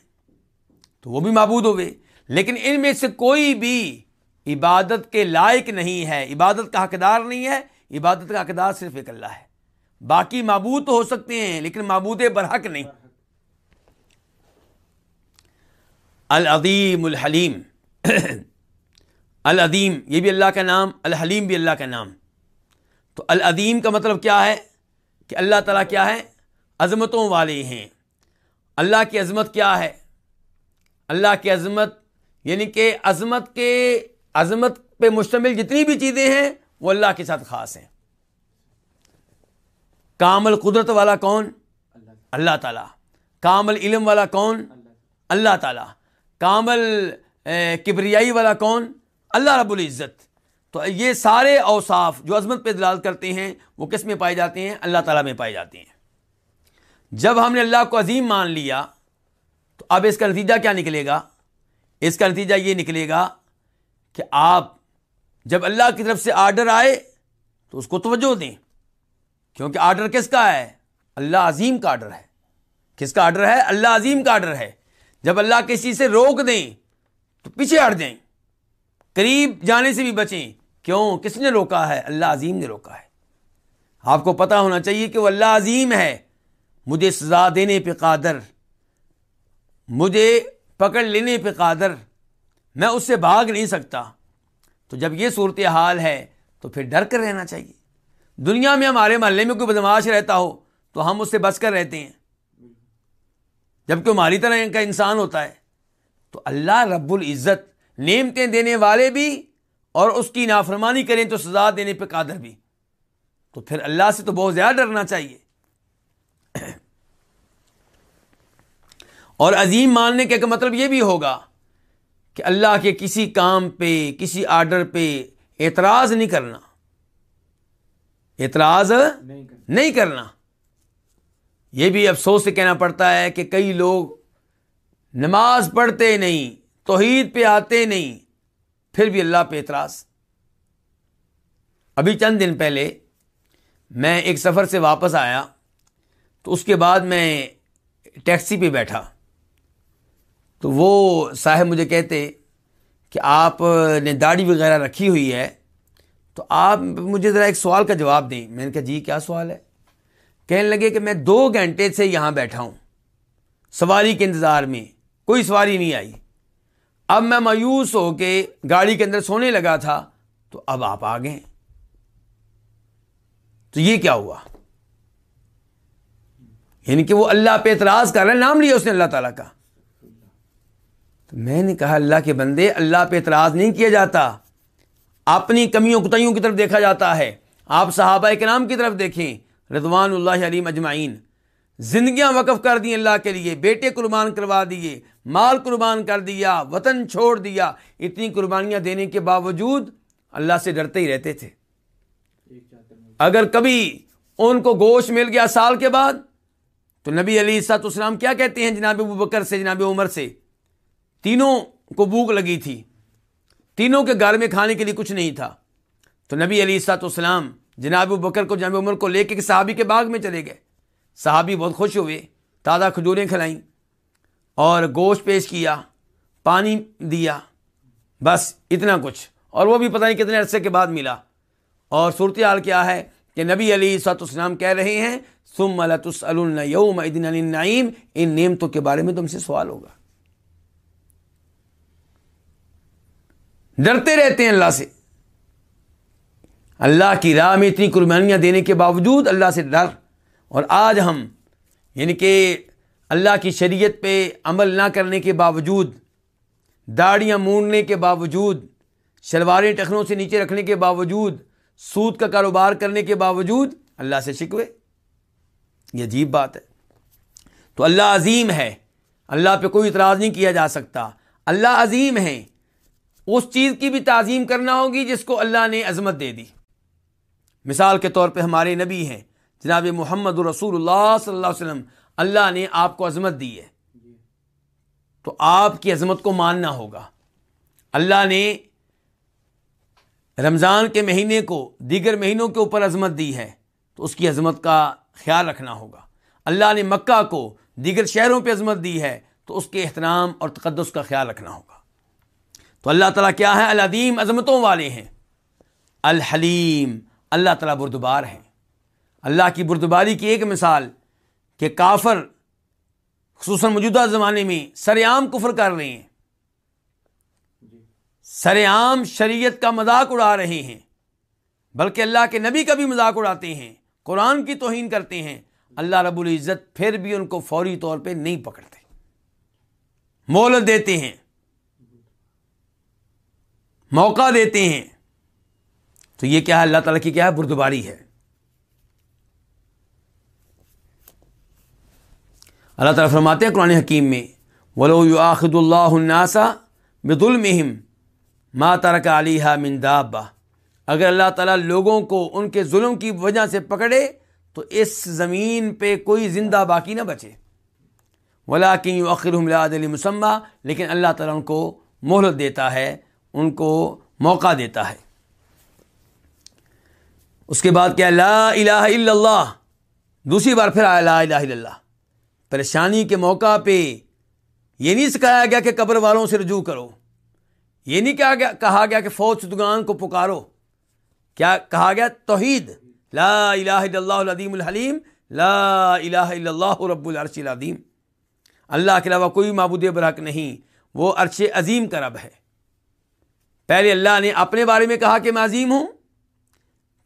تو وہ بھی معبود ہوئے۔ لیکن ان میں سے کوئی بھی عبادت کے لائق نہیں ہے، عبادت کا حقدار نہیں ہے، عبادت کا حقدار صرف ایک اللہ ہے۔ باقی معبود تو ہو سکتے ہیں، لیکن معبود برحق نہیں۔ العظیم الحلیم۔ العدیم یہ بھی اللہ کا نام، الحلیم بھی اللہ کا نام۔ تو العدیم کا مطلب کیا ہے؟ کہ اللہ تعالیٰ کیا ہے؟ عظمتوں والے ہیں۔ اللہ کی عظمت کیا ہے؟ اللہ کی عظمت یعنی کہ عظمت کے عظمت پہ مشتمل جتنی بھی چیزیں ہیں، وہ اللہ کے ساتھ خاص ہیں۔ کامل قدرت والا کون؟ اللہ تعالیٰ۔ کامل علم والا کون؟ اللہ تعالیٰ۔ کامل کبریائی والا کون؟ اللہ رب العزت۔ تو یہ سارے اوصاف جو عظمت پہ دلال کرتے ہیں، وہ کس میں پائے جاتے ہیں؟ اللہ تعالیٰ میں پائے جاتے ہیں۔ جب ہم نے اللہ کو عظیم مان لیا، تو اب اس کا نتیجہ کیا نکلے گا؟ اس کا نتیجہ یہ نکلے گا کہ آپ جب اللہ کی طرف سے آرڈر آئے تو اس کو توجہ دیں۔ کیونکہ آرڈر کس کا ہے؟ اللہ عظیم کا آرڈر ہے۔ کس کا آرڈر ہے؟ اللہ عظیم کا آرڈر ہے۔ جب اللہ کسی سے روک دیں تو پیچھے ہٹ جائیں۔ قریب جانے سے بھی بچیں۔ کیوں؟ کس نے روکا ہے؟ اللہ عظیم نے روکا ہے۔ آپ کو پتا ہونا چاہیے کہ وہ اللہ عظیم ہے۔ مجھے سزا دینے پہ قادر۔ مجھے پکڑ لینے پہ قادر۔ میں اس سے بھاگ نہیں سکتا۔ تو جب یہ صورت حال ہے، تو پھر ڈر کر رہنا چاہیے۔ دنیا میں ہمارے محلے میں کوئی بدماش رہتا ہو، تو ہم اس سے بچ کر رہتے ہیں۔ جبکہ ہماری طرح کا انسان ہوتا ہے، تو اللہ رب العزت نعمتیں دینے والے بھی اور اس کی نافرمانی کریں تو سزا دینے پہ قادر بھی۔ تو پھر اللہ سے تو بہت زیادہ ڈرنا چاہیے۔ اور عظیم ماننے کا مطلب یہ بھی ہوگا کہ اللہ کے کسی کام پہ کسی آرڈر پہ اعتراض نہیں کرنا۔ اعتراض نہیں کرنا۔ یہ بھی افسوس سے کہنا پڑتا ہے کہ کئی لوگ نماز پڑھتے نہیں توحید پہ آتے نہیں پھر بھی اللہ پہ اعتراض۔ ابھی چند دن پہلے میں ایک سفر سے واپس آیا تو اس کے بعد میں ٹیکسی پہ بیٹھا۔ تو وہ صاحب مجھے کہتے کہ آپ نے داڑھی وغیرہ رکھی ہوئی ہے، تو آپ مجھے ذرا ایک سوال کا جواب دیں۔ میں نے کہا جی کیا سوال ہے؟ کہنے لگے کہ میں دو گھنٹے سے یہاں بیٹھا ہوں، سواری کے انتظار میں، کوئی سواری نہیں آئی۔ اب میں مایوس ہو کے گاڑی کے اندر سونے لگا تھا، تو اب آپ آ گئے۔ تو یہ کیا ہوا؟ یعنی کہ وہ اللہ پہ اعتراض کر رہا ہے، نام لیا اس نے اللہ تعالیٰ کا۔ تو میں نے کہا اللہ کے بندے، اللہ پہ اعتراض نہیں کیا جاتا۔ اپنی کمیوں، کتائیوں کی طرف دیکھا جاتا ہے۔ آپ صحابہ کے نام کی طرف دیکھیں۔ رضوان اللہ علیم اجمعین۔ زندگیاں وقف کر دی اللہ کے لیے، بیٹے قربان کروا دیے، مال قربان کر دیا، وطن چھوڑ دیا۔ اتنی قربانیاں دینے کے باوجود اللہ سے ڈرتے ہی رہتے تھے۔ اگر کبھی ان کو گوشت مل گیا سال کے بعد، تو نبی علی سات اسلام کیا کہتے ہیں جناب ابو بکر سے، جناب عمر سے؟ تینوں کو بھوک لگی تھی۔ تینوں کے گھر میں کھانے کے لیے کچھ نہیں تھا۔ تو نبی علی سات اسلام جناب بکر کو جناب عمر کو لے کے صحابی کے باغ میں چلے گئے۔ صحابی بہت خوش ہوئے، تازہ کھجوریں کھلائیں اور گوشت پیش کیا، پانی دیا، بس اتنا کچھ۔ اور وہ بھی پتہ نہیں کتنے عرصے کے بعد ملا۔ اور صورتحال کیا ہے کہ نبی علی سات اسلام کہہ رہے ہیں سم یوم النعیم ان نعمتوں کے بارے میں تم سے سوال ہوگا۔ ڈرتے رہتے ہیں اللہ سے۔ اللہ کی راہ میں اتنی قربانیاں دینے کے باوجود اللہ سے ڈر۔ اور آج ہم یعنی کہ اللہ کی شریعت پہ عمل نہ کرنے کے باوجود، داڑیاں مونڈنے کے باوجود، شلواریں ٹخنوں سے نیچے رکھنے کے باوجود، سود کا کاروبار کرنے کے باوجود اللہ سے شکوے۔ یہ عجیب بات ہے۔ تو اللہ عظیم ہے۔ اللہ پہ کوئی اعتراض نہیں کیا جا سکتا۔ اللہ عظیم ہے اس چیز کی بھی تعظیم کرنا ہوگی جس کو اللہ نے عظمت دے دی۔ مثال کے طور پہ ہمارے نبی ہیں، جناب محمد رسول اللہ صلی اللہ علیہ وسلم، اللہ نے آپ کو عظمت دی ہے۔ تو آپ کی عظمت کو ماننا ہوگا۔ اللہ نے رمضان کے مہینے کو، دیگر مہینوں کے اوپر عظمت دی ہے، تو اس کی عظمت کا خیال رکھنا ہوگا۔ اللہ نے مکہ کو، دیگر شہروں پہ عظمت دی ہے، تو اس کے احترام اور تقدس کا خیال رکھنا ہوگا۔ تو اللہ تعالیٰ کیا ہے؟ العدیم عظمتوں والے ہیں۔ الحلیم، اللہ تعالیٰ بردبار ہیں۔ اللہ کی بردباری کی ایک مثال کہ کافر خصوصاً موجودہ زمانے میں سر عام کفر کر رہے ہیں۔ سر عام شریعت کا مذاق اڑا رہے ہیں۔ بلکہ اللہ کے نبی کا بھی مذاق اڑاتے ہیں۔ قرآن کی توہین کرتے ہیں۔ اللہ رب العزت پھر بھی ان کو فوری طور پہ نہیں پکڑتے۔ مولت دیتے ہیں۔ موقع دیتے ہیں۔ تو یہ کیا ہے؟ اللہ تعالیٰ کی کیا ہے؟ بردباری ہے۔ اللہ تعالیٰ فرماتے ہیں قرآن حکیم میں، ولو آخد اللہ الناسا بد المہم ماں ترک علیہ مندابا اگر اللہ تعالیٰ لوگوں کو ان کے ظلم کی وجہ سے پکڑے، تو اس زمین پہ کوئی زندہ باقی نہ بچے۔ ولا کی عقر علی مسمہ لیکن اللہ تعالیٰ ان کو مہلت دیتا ہے۔ ان کو موقع دیتا ہے۔ اس کے بعد کیا لا الہ الا اللہ، دوسری بار پھر آیا لا الہ الا اللہ۔ پریشانی کے موقع پہ یہ نہیں سکھایا گیا کہ قبر والوں سے رجوع کرو۔ یہ نہیں کہا گیا کہا گیا کہ فوج دگان کو پکارو۔ کیا کہا گیا؟ توحید۔ لا الہ الا اللہ العظیم الحلیم۔ لا الہ الا اللہ رب العرش العظیم۔ اللہ کے علاوہ کوئی معبود برحق نہیں۔ وہ عرش عظیم کا رب ہے۔ پہلے اللہ نے اپنے بارے میں کہا کہ میں عظیم ہوں۔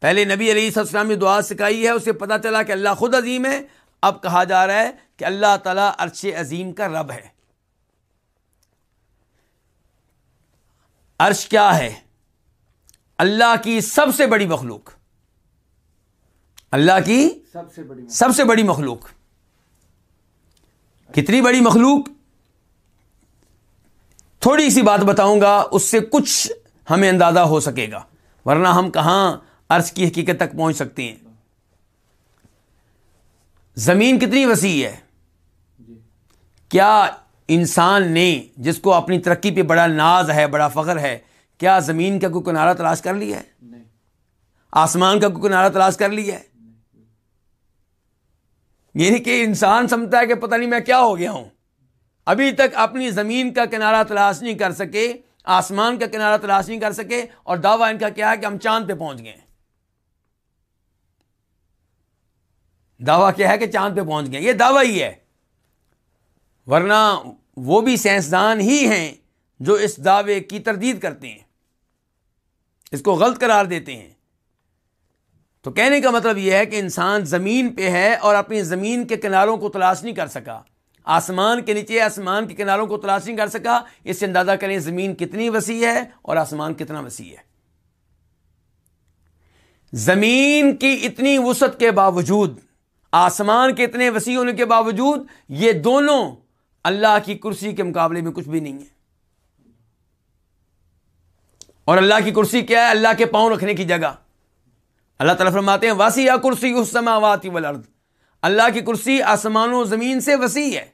پہلے نبی علیہ السلام نے دعا سکھائی ہے اسے پتا چلا کہ اللہ خود عظیم ہے۔ اب کہا جا رہا ہے کہ اللہ تعالیٰ عرش عظیم کا رب ہے۔ عرش کیا ہے؟ اللہ کی سب سے بڑی مخلوق۔ اللہ کی سب سے بڑی سب سے بڑی مخلوق۔ کتنی بڑی مخلوق؟ تھوڑی سی بات بتاؤں گا اس سے کچھ ہمیں اندازہ ہو سکے گا۔ ورنہ ہم کہاں عرض کی حقیقت تک پہنچ سکتے ہیں۔ زمین کتنی وسیع ہے؟ کیا انسان نے جس کو اپنی ترقی پہ بڑا ناز ہے بڑا فخر ہے کیا زمین کا کوئی کنارہ تلاش کر لیا ہے؟ آسمان کا کوئی کنارہ تلاش کر لیا ہے؟ یعنی کہ انسان سمجھتا ہے کہ پتہ نہیں میں کیا ہو گیا ہوں۔ ابھی تک اپنی زمین کا کنارہ تلاش نہیں کر سکے، آسمان کا کنارہ تلاش نہیں کر سکے، اور دعویٰ ان کا کیا ہے کہ ہم چاند پہ پہنچ گئے۔ دعویٰ کیا ہے کہ چاند پہ پہنچ گئے۔ یہ دعویٰ ہی ہے۔ ورنہ وہ بھی سائنسدان ہی ہیں جو اس دعوے کی تردید کرتے ہیں۔ اس کو غلط قرار دیتے ہیں۔ تو کہنے کا مطلب یہ ہے کہ انسان زمین پہ ہے اور اپنی زمین کے کناروں کو تلاش نہیں کر سکا۔ آسمان کے نیچے، آسمان کے کناروں کو تلاش نہیں کر سکا، اس سے اندازہ کریں زمین کتنی وسیع ہے اور آسمان کتنا وسیع ہے۔ زمین کی اتنی وسعت کے باوجود، آسمان کے اتنے وسیع ہونے کے باوجود، یہ دونوں اللہ کی کرسی کے مقابلے میں کچھ بھی نہیں ہے اور اللہ کی کرسی کیا ہے؟ اللہ کے پاؤں رکھنے کی جگہ۔ اللہ تعالیٰ فرماتے ہیں واسی یا کرسی السماوات والارض اللہ کی کرسی آسمان و زمین سے وسیع ہے۔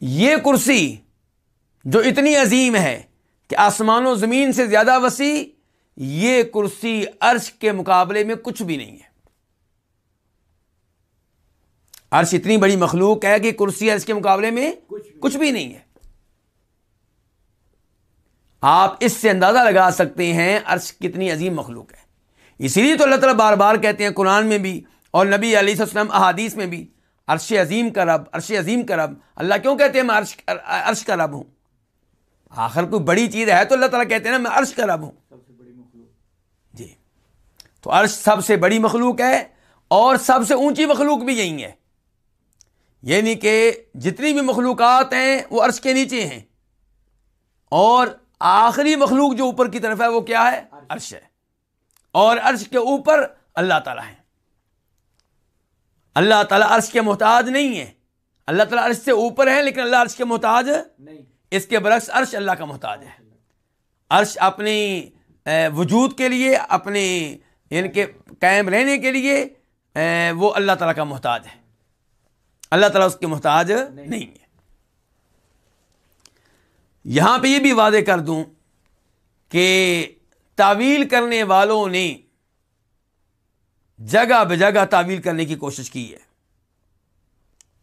یہ کرسی جو اتنی عظیم ہے کہ آسمان و زمین سے زیادہ وسیع، یہ کرسی عرش کے مقابلے میں کچھ بھی نہیں ہے۔ عرش اتنی بڑی مخلوق ہے کہ کرسی عرش کے مقابلے میں کچھ بھی نہیں ہے۔ آپ اس سے اندازہ لگا سکتے ہیں عرش کتنی عظیم مخلوق ہے۔ اسی لیے تو اللہ تعالیٰ بار بار کہتے ہیں قرآن میں بھی اور نبی علیہ السلام احادیث میں بھی عرش عظیم کا رب، عرش عظیم کا رب۔ اللہ کیوں کہتے ہیں میں عرش عرش کا رب ہوں؟ آخر کوئی بڑی چیز ہے تو اللہ تعالیٰ کہتے ہیں نا میں عرش کا رب ہوں۔ جی۔ تو عرش سب سے بڑی مخلوق ہے اور سب سے اونچی مخلوق بھی یہی ہے۔ یعنی کہ جتنی بھی مخلوقات ہیں وہ عرش کے نیچے ہیں۔ اور آخری مخلوق جو اوپر کی طرف ہے وہ کیا ہے؟ عرش ہے۔ اور عرش کے اوپر اللہ تعالیٰ ہے اللہ تعالیٰ عرش کے محتاج نہیں ہے اللہ تعالیٰ عرش سے اوپر ہے لیکن اللہ عرش کے محتاج نہیں۔ اس کے برعکس عرش اللہ کا محتاج ہے۔ عرش اپنی وجود کے لیے اپنے یعنی کہ قائم رہنے کے لیے وہ اللہ تعالیٰ کا محتاج ہے۔ اللہ تعالیٰ اس کے محتاج نہیں۔ ہے۔ یہاں پہ یہ بھی وعدے کر دوں کہ تعویل کرنے والوں نے جگہ بہ جگہ تعویل کرنے کی کوشش کی ہے۔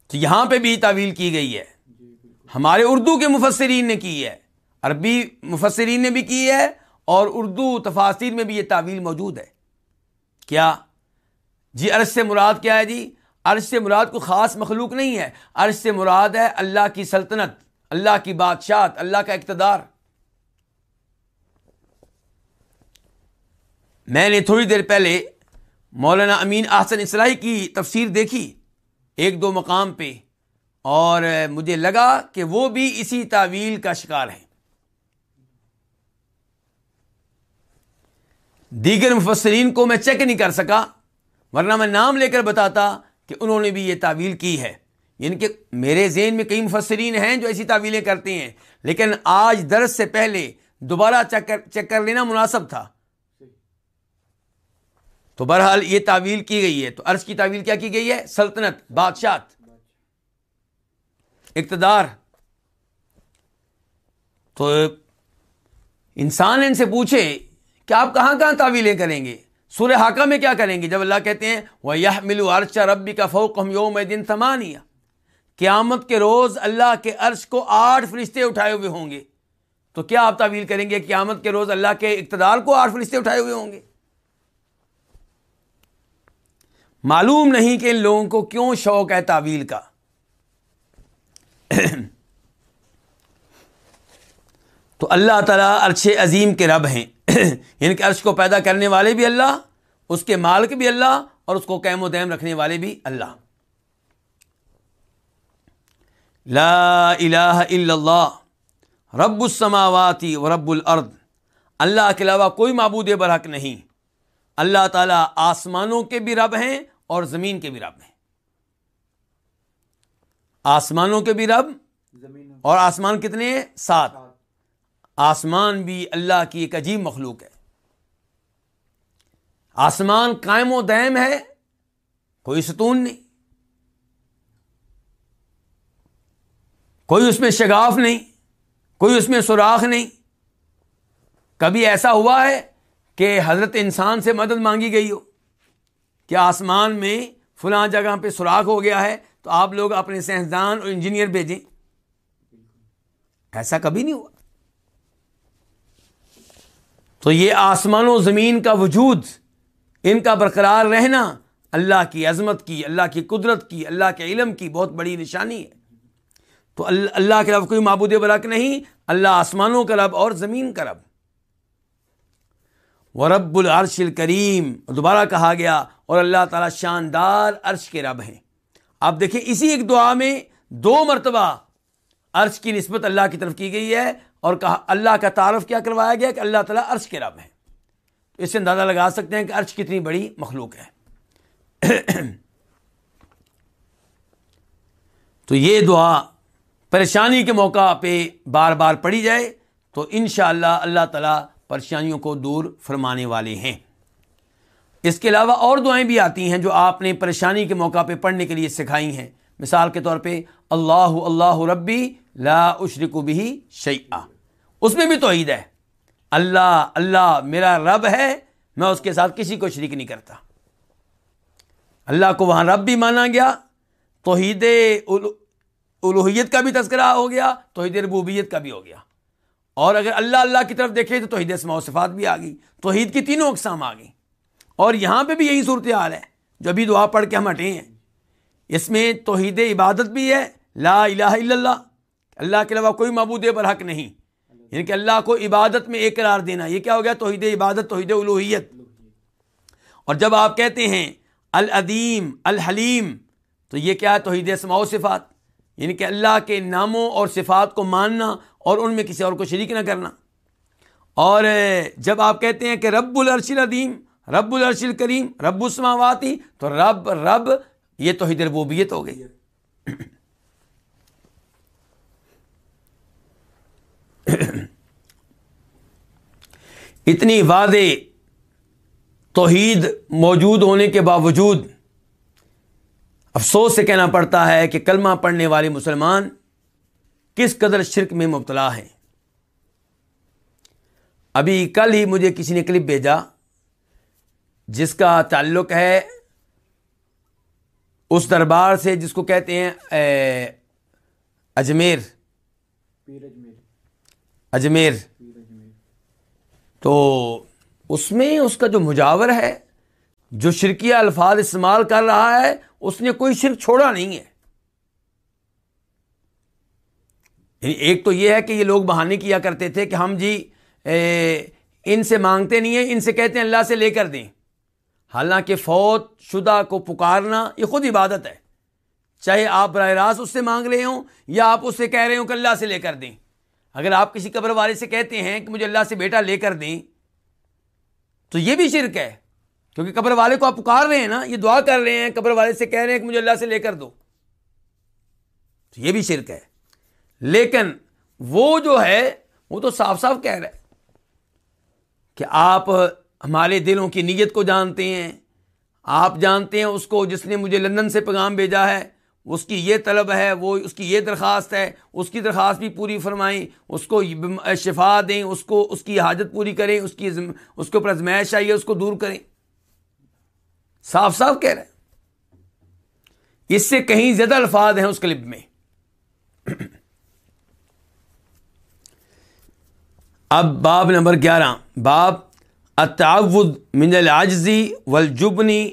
تو یہاں پہ بھی تعویل کی گئی ہے۔ ہمارے اردو کے مفسرین نے کی ہے۔ عربی مفسرین نے بھی کی ہے اور اردو تفاصیر میں بھی یہ تعویل موجود ہے۔ کیا؟ جی عرش سے مراد کیا ہے جی؟ عرش سے مراد کو خاص مخلوق نہیں ہے۔ عرش سے مراد ہے اللہ کی سلطنت، اللہ کی بادشاہت، اللہ کا اقتدار۔ میں نے تھوڑی دیر پہلے مولانا امین احسن اصلاحی کی تفسیر دیکھی ایک دو مقام پہ، اور مجھے لگا کہ وہ بھی اسی تعویل کا شکار ہے دیگر مفسرین کو میں چیک نہیں کر سکا، ورنہ میں نام لے کر بتاتا کہ انہوں نے بھی یہ تعویل کی ہے۔ یعنی کہ میرے ذہن میں کئی مفسرین ہیں جو ایسی تعویلیں کرتے ہیں، لیکن آج درس سے پہلے دوبارہ چیک کر لینا مناسب تھا۔ تو بہرحال یہ تعویل کی گئی ہے تو عرض کی تعویل کیا کی گئی ہے؟ سلطنت، بادشاہ۔ اقتدار۔ تو انسان ان سے پوچھے کہ آپ کہاں کہاں تعویلیں کریں گے؟ سورہ حاکہ میں کیا کریں گے؟ جب اللہ کہتے ہیں وہ یہ ملو ارچا ربی کا فوق ہم یوم دن تمانیہ قیامت کے روز اللہ کے عرش کو آٹھ فرشتے اٹھائے ہوئے ہوں گے۔ تو کیا آپ تعویل کریں گے؟ قیامت کے روز اللہ کے اقتدار کو آٹھ فرشتے اٹھائے ہوئے ہوں گے۔ معلوم نہیں کہ ان لوگوں کو کیوں شوق ہے تعویل کا۔ تو اللہ تعالیٰ عرش عظیم کے رب ہیں۔ یعنی کہ عرش کو پیدا کرنے والے بھی اللہ، اس کے مالک بھی اللہ، اور اس کو قیم و دیم رکھنے والے بھی اللہ۔ لا الہ الا اللہ، رب السماواتی و رب الارض۔ اللہ کے علاوہ کوئی معبود برحق نہیں۔ اللہ تعالیٰ آسمانوں کے بھی رب ہیں اور زمین کے بھی رب ہیں۔ آسمانوں کے بھی رب اور آسمان کتنے ہیں؟ سات۔ آسمان بھی اللہ کی ایک عجیب مخلوق ہے۔ آسمان قائم و دائم ہے، کوئی ستون نہیں۔ کوئی اس میں شگاف نہیں، کوئی اس میں سوراخ نہیں۔ کبھی ایسا ہوا ہے کہ حضرت انسان سے مدد مانگی گئی ہو۔ کہ آسمان میں فلاں جگہ پہ سوراخ ہو گیا ہے، تو آپ لوگ اپنے سائنسدان اور انجینئر بھیجیں۔ ایسا کبھی نہیں ہوا۔ تو یہ آسمان و زمین کا وجود، ان کا برقرار رہنا، اللہ کی عظمت کی، اللہ کی قدرت کی، اللہ کے علم کی بہت بڑی نشانی ہے۔ تو اللہ کے رب کوئی معبود برق نہیں، اللہ آسمانوں کا رب اور زمین کا رب۔ و رب العرش الکریم دوبارہ کہا گیا اور اللہ تعالیٰ شاندار عرش کے رب ہیں۔ آپ دیکھیں اسی ایک دعا میں دو مرتبہ عرش کی نسبت اللہ کی طرف کی گئی ہے اور کہا اللہ کا تعارف کیا کروایا گیا کہ اللہ تعالیٰ عرش کے رب ہیں۔ اس سے اندازہ لگا سکتے ہیں کہ عرش کتنی بڑی مخلوق ہے۔ تو یہ دعا پریشانی کے موقع پہ بار بار پڑھی جائے تو انشاءاللہ اللہ اللہ تعالیٰ پریشانیوں کو دور فرمانے والے ہیں۔ اس کے علاوہ اور دعائیں بھی آتی ہیں جو آپ نے پریشانی کے موقع پہ پڑھنے کے لیے سکھائی ہیں۔ مثال کے طور پہ، اللہ اللہ ربی لا اشرک بھی شعیٰ اس میں بھی توحید ہے۔ اللہ اللہ میرا رب ہے، میں اس کے ساتھ کسی کو شریک نہیں کرتا۔ اللہ کو وہاں رب بھی مانا گیا، توحید الوحیت کا بھی تذکرہ ہو گیا، توحید ربوبیت کا بھی ہو گیا۔ اور اگر اللہ اللہ کی طرف دیکھے تو توحید اسماء و صفات بھی آ گئی۔ توحید کی تینوں اقسام آ گئی اور یہاں پہ بھی یہی صورتحال ہے۔ جو ابھی دعا پڑھ کے ہم ہٹے ہیں۔ اس میں توحید عبادت بھی ہے، لا الہ الا اللہ۔ اللہ کے علاوہ کوئی معبود پر حق نہیں۔ یعنی کہ اللہ کو عبادت میں ایک قرار دینا۔ یہ کیا ہو گیا؟ توحید عبادت، توحید الوحیت اور جب آپ کہتے ہیں العدیم الحلیم، تو یہ کیا ہے؟ توحید اسماء و صفات۔ یعنی کہ اللہ کے ناموں اور صفات کو ماننا اور ان میں کسی اور کو شریک نہ کرنا۔ اور جب آپ کہتے ہیں کہ رب العرش العدیم رب العرش الکریم رب السماواتی تو رب رب، یہ توحید ربوبیت ہو گئی۔ اتنی وعدے توحید موجود ہونے کے باوجود افسوس سے کہنا پڑتا ہے کہ کلمہ پڑھنے والے مسلمان کس قدر شرک میں مبتلا ہے۔ ابھی کل ہی مجھے کسی نے کلپ بھیجا۔ جس کا تعلق ہے اس دربار سے جس کو کہتے ہیں اجمیر۔ اجمیر۔ تو اس میں اس کا جو مجاور ہے جو شرکیہ الفاظ استعمال کر رہا ہے اس نے کوئی شرک چھوڑا نہیں ہے۔ یعنی ایک تو یہ ہے کہ یہ لوگ بہانے کیا کرتے تھے کہ ہم جی ان سے مانگتے نہیں ہیں ان سے کہتے ہیں اللہ سے لے کر دیں۔ حالانکہ فوت، شدہ کو پکارنا یہ خود عبادت ہے۔ چاہے آپ براہ راست اس سے مانگ رہے ہوں یا آپ اس سے کہہ رہے ہوں کہ اللہ سے لے کر دیں۔ اگر آپ کسی قبر والے سے کہتے ہیں کہ مجھے اللہ سے بیٹا لے کر دیں، تو یہ بھی شرک ہے۔ کیونکہ قبر والے کو آپ پکار رہے ہیں نا، یہ دعا کر رہے ہیں، قبر والے سے کہہ رہے ہیں کہ مجھے اللہ سے لے کر دو۔ تو یہ بھی شرک ہے۔ لیکن وہ جو ہے، وہ تو صاف صاف کہہ رہا ہے کہ آپ ہمارے دلوں کی نیت کو جانتے ہیں۔ آپ جانتے ہیں اس کو جس نے مجھے لندن سے پیغام بھیجا ہے۔ اس کی یہ طلب ہے، وہ اس کی یہ درخواست ہے۔ اس کی درخواست بھی پوری فرمائیں۔ اس کو شفا دیں، اس کو، اس کی حاجت پوری کریں۔ اس کی اس کے اوپر ازمائش آئیے اس کو دور کریں۔ صاف صاف کہہ رہے ہیں۔ اس سے کہیں زیادہ الفاظ ہیں اس کلپ میں۔ اب باب نمبر گیارہ۔ باب اتعود من العجزی والجبنی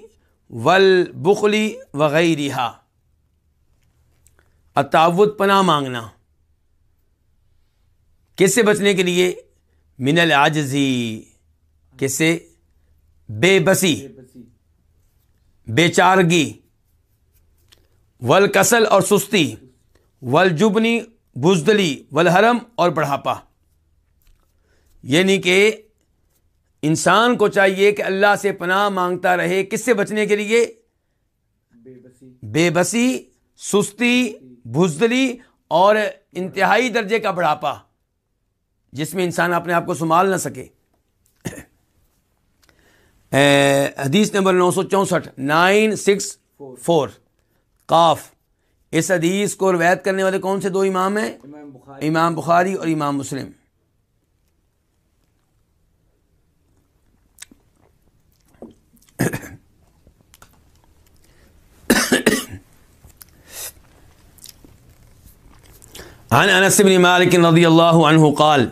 والبخلی وغیرہ اتعود پناہ مانگنا۔ کس سے بچنے کے لیے؟ من العجزی کس سے؟ بے بسی۔ بے چارگی۔ ولکسل اور سستی۔ ولجبنی بزدلی ولحرم اور بڑھاپا۔ یعنی کہ انسان کو چاہیے کہ اللہ سے پناہ مانگتا رہے کس سے بچنے کے لیے؟ بے بسی۔ سستی بزدلی اور انتہائی درجے کا بڑھاپا جس میں انسان اپنے آپ کو سنبھال نہ سکے۔ حدیث نمبر نو سو چونسٹھ نائن سکس فور۔ قاف اس حدیث کو روایت کرنے والے کون سے دو امام ہیں؟ امام بخاری اور امام مسلم۔ عن انس بن مالک رضی اللہ عنہ قال،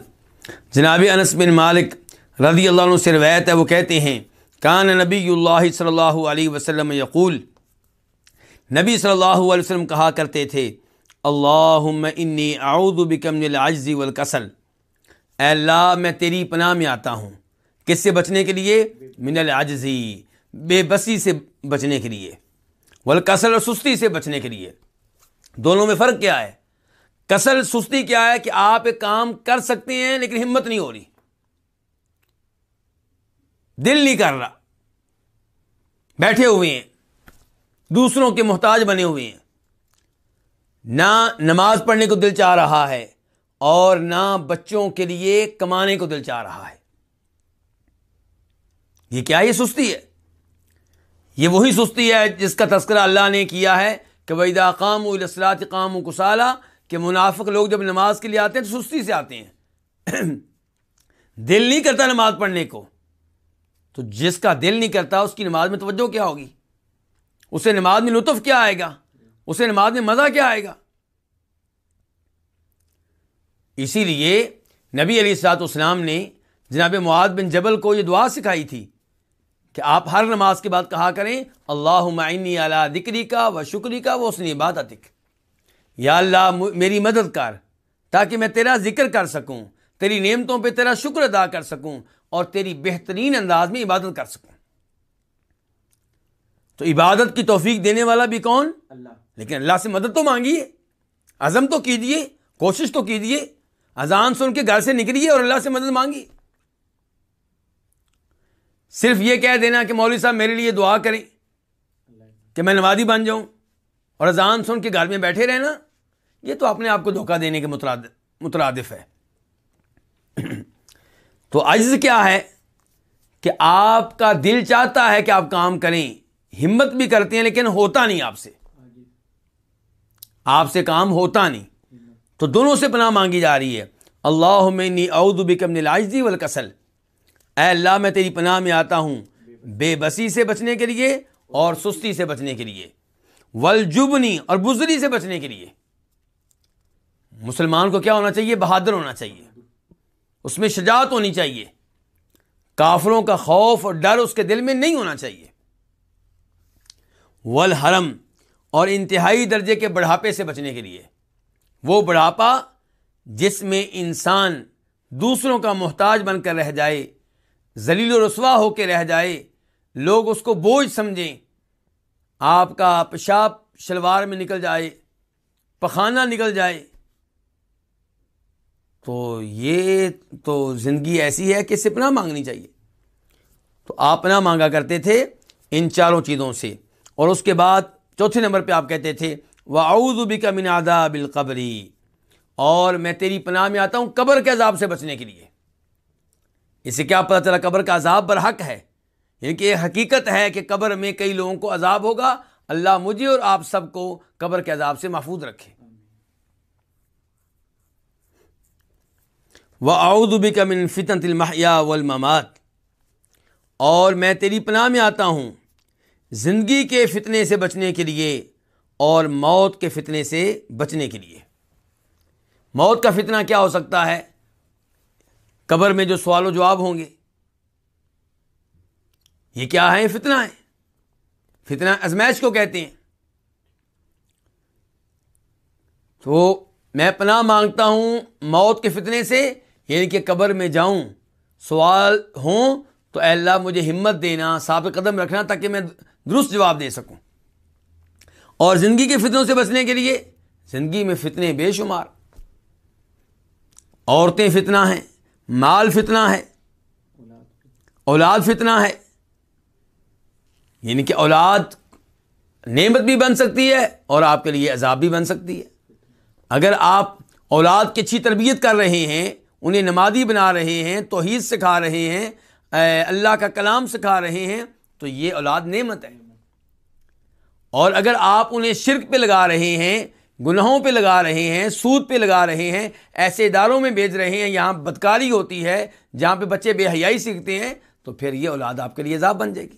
جناب انس بن مالک رضی اللہ عنہ سے روایت ہے، وہ کہتے ہیں، کان نبی اللہ صلی اللہ علیہ وسلم یقول، نبی صلی اللہ علیہ وسلم کہا کرتے تھے اللہ انی اعوذ بک من العجز والکسل، اے اللہ میں تیری پناہ میں آتا ہوں، کس سے بچنے کے لیے؟ من العجزی بے بسی سے بچنے کے لیے، والکسل اور سستی سے بچنے کے لیے۔ دونوں میں فرق کیا ہے؟ کسل سستی کیا ہے کہ آپ ایک کام کر سکتے ہیں لیکن ہمت نہیں ہو رہی۔ دل نہیں کر رہا۔ بیٹھے ہوئے ہیں۔ دوسروں کے محتاج بنے ہوئے ہیں۔ نہ نماز پڑھنے کو دل چاہ رہا ہے اور نہ بچوں کے لیے کمانے کو دل چاہ رہا ہے۔ یہ کیا یہ سستی ہے؟ یہ وہی سستی ہے جس کا تذکرہ اللہ نے کیا ہے کہ ویدا قام الاسلاط قام و کسالہ کہ منافق لوگ جب نماز کے لیے آتے ہیں تو سستی سے آتے ہیں۔ دل نہیں کرتا نماز پڑھنے کو۔ تو جس کا دل نہیں کرتا، اس کی نماز میں توجہ کیا ہوگی؟ اسے نماز میں لطف کیا آئے گا؟ اسے نماز میں مزہ کیا آئے گا؟ اسی لیے نبی علی سات اسلام نے جناب معاد بن جبل کو یہ دعا سکھائی تھی کہ آپ ہر نماز کے بعد کہا کریں اللہ معینی اعلیٰ دکری کا و شکری کا وہ اس نے بات یا اللہ میری مدد کر تاکہ میں تیرا ذکر کر سکوں تیری نعمتوں پہ تیرا شکر ادا کر سکوں اور تیری بہترین انداز میں عبادت کر سکوں۔ تو عبادت کی توفیق دینے والا بھی کون؟ اللہ۔ لیکن اللہ سے مدد تو مانگیے عزم تو کیجیے کوشش تو کیجیے اذان سن کے گھر سے نکلیے اور اللہ سے مدد مانگی صرف یہ کہہ دینا کہ مولوی صاحب میرے لیے دعا کریں کہ میں نوازی بن جاؤں اور اذان سن کے گھر میں بیٹھے رہنا۔ یہ تو اپنے آپ کو دھوکہ دینے کے مترادف ہے۔ تو عجز کیا ہے کہ آپ کا دل چاہتا ہے کہ آپ کام کریں، ہمت بھی کرتے ہیں لیکن ہوتا نہیں آپ سے۔ آپ سے کام ہوتا نہیں۔ تو دونوں سے پناہ مانگی جا رہی ہے۔ اللہ منی اعوذ بک من العجز والکسل۔ اے اللہ، میں تیری پناہ میں آتا ہوں بے بسی سے بچنے کے لیے اور سستی سے بچنے کے لیے۔ والجبنی اور بزری سے بچنے کے لیے۔ مسلمان کو کیا ہونا چاہیے؟ بہادر ہونا چاہیے۔ اس میں شجاعت ہونی چاہیے۔ کافروں کا خوف اور ڈر اس کے دل میں نہیں ہونا چاہیے۔ والحرم اور انتہائی درجے کے بڑھاپے سے بچنے کے لیے۔ وہ بڑھاپا جس میں انسان دوسروں کا محتاج بن کر رہ جائے، ذلیل و رسوا ہو کے رہ جائے، لوگ اس کو بوجھ سمجھیں۔ آپ کا پیشاب شلوار میں نکل جائے، پخانہ نکل جائے۔ تو یہ تو زندگی ایسی ہے کہ سپنا مانگنی چاہیے۔ تو آپ نہ مانگا کرتے تھے ان چاروں چیزوں سے۔ اور اس کے بعد چوتھے نمبر پہ آپ کہتے تھے وہ کا منادا بالقبری اور میں تیری پناہ میں آتا ہوں قبر کے عذاب سے بچنے کے لیے۔ اسے کیا پتہ چلا قبر کا عذاب برحق ہے؟ یعنی کہ یہ حقیقت ہے کہ قبر میں کئی لوگوں کو عذاب ہوگا۔ اللہ مجھے اور آپ سب کو قبر کے عذاب سے محفوظ رکھے۔ وہ اعودبی کا من فتن المحیا والممات۔ اور میں تیری پناہ میں آتا ہوں، زندگی کے فتنے سے بچنے کے لیے اور موت کے فتنے سے بچنے کے لیے۔ موت کا فتنہ کیا ہو سکتا ہے؟ قبر میں جو سوال و جواب ہوں گے۔ یہ کیا ہے فتنہ ہے فتنہ ازمیش کو کہتے ہیں۔ تو میں پناہ مانگتا ہوں موت کے فتنے سے یعنی کہ قبر میں جاؤں، سوال ہوں تو اے اللہ مجھے ہمت دینا صاف قدم رکھنا تاکہ میں درست جواب دے سکوں۔ اور زندگی کے فتنوں سے بچنے کے لیے زندگی میں فتنے بے شمار۔ عورتیں فتنہ ہیں، مال فتنہ ہے، اولاد فتنہ ہے۔ یعنی کہ اولاد نعمت بھی بن سکتی ہے اور آپ کے لیے عذاب بھی بن سکتی ہے۔ اگر آپ اولاد کی اچھی تربیت کر رہے ہیں انہیں نمازی بنا رہے ہیں، توحید سکھا رہے ہیں اللہ کا کلام سکھا رہے ہیں، تو یہ اولاد نعمت ہے۔ اور اگر آپ انہیں شرک پہ لگا رہے ہیں، گناہوں پہ لگا رہے ہیں، سود پہ لگا رہے ہیں، ایسے اداروں میں بھیج رہے ہیں، یہاں بدکاری ہوتی ہے، جہاں پہ بچے بے حیائی سیکھتے ہیں، تو پھر یہ اولاد آپ کے لیے عذاب بن جائے گی۔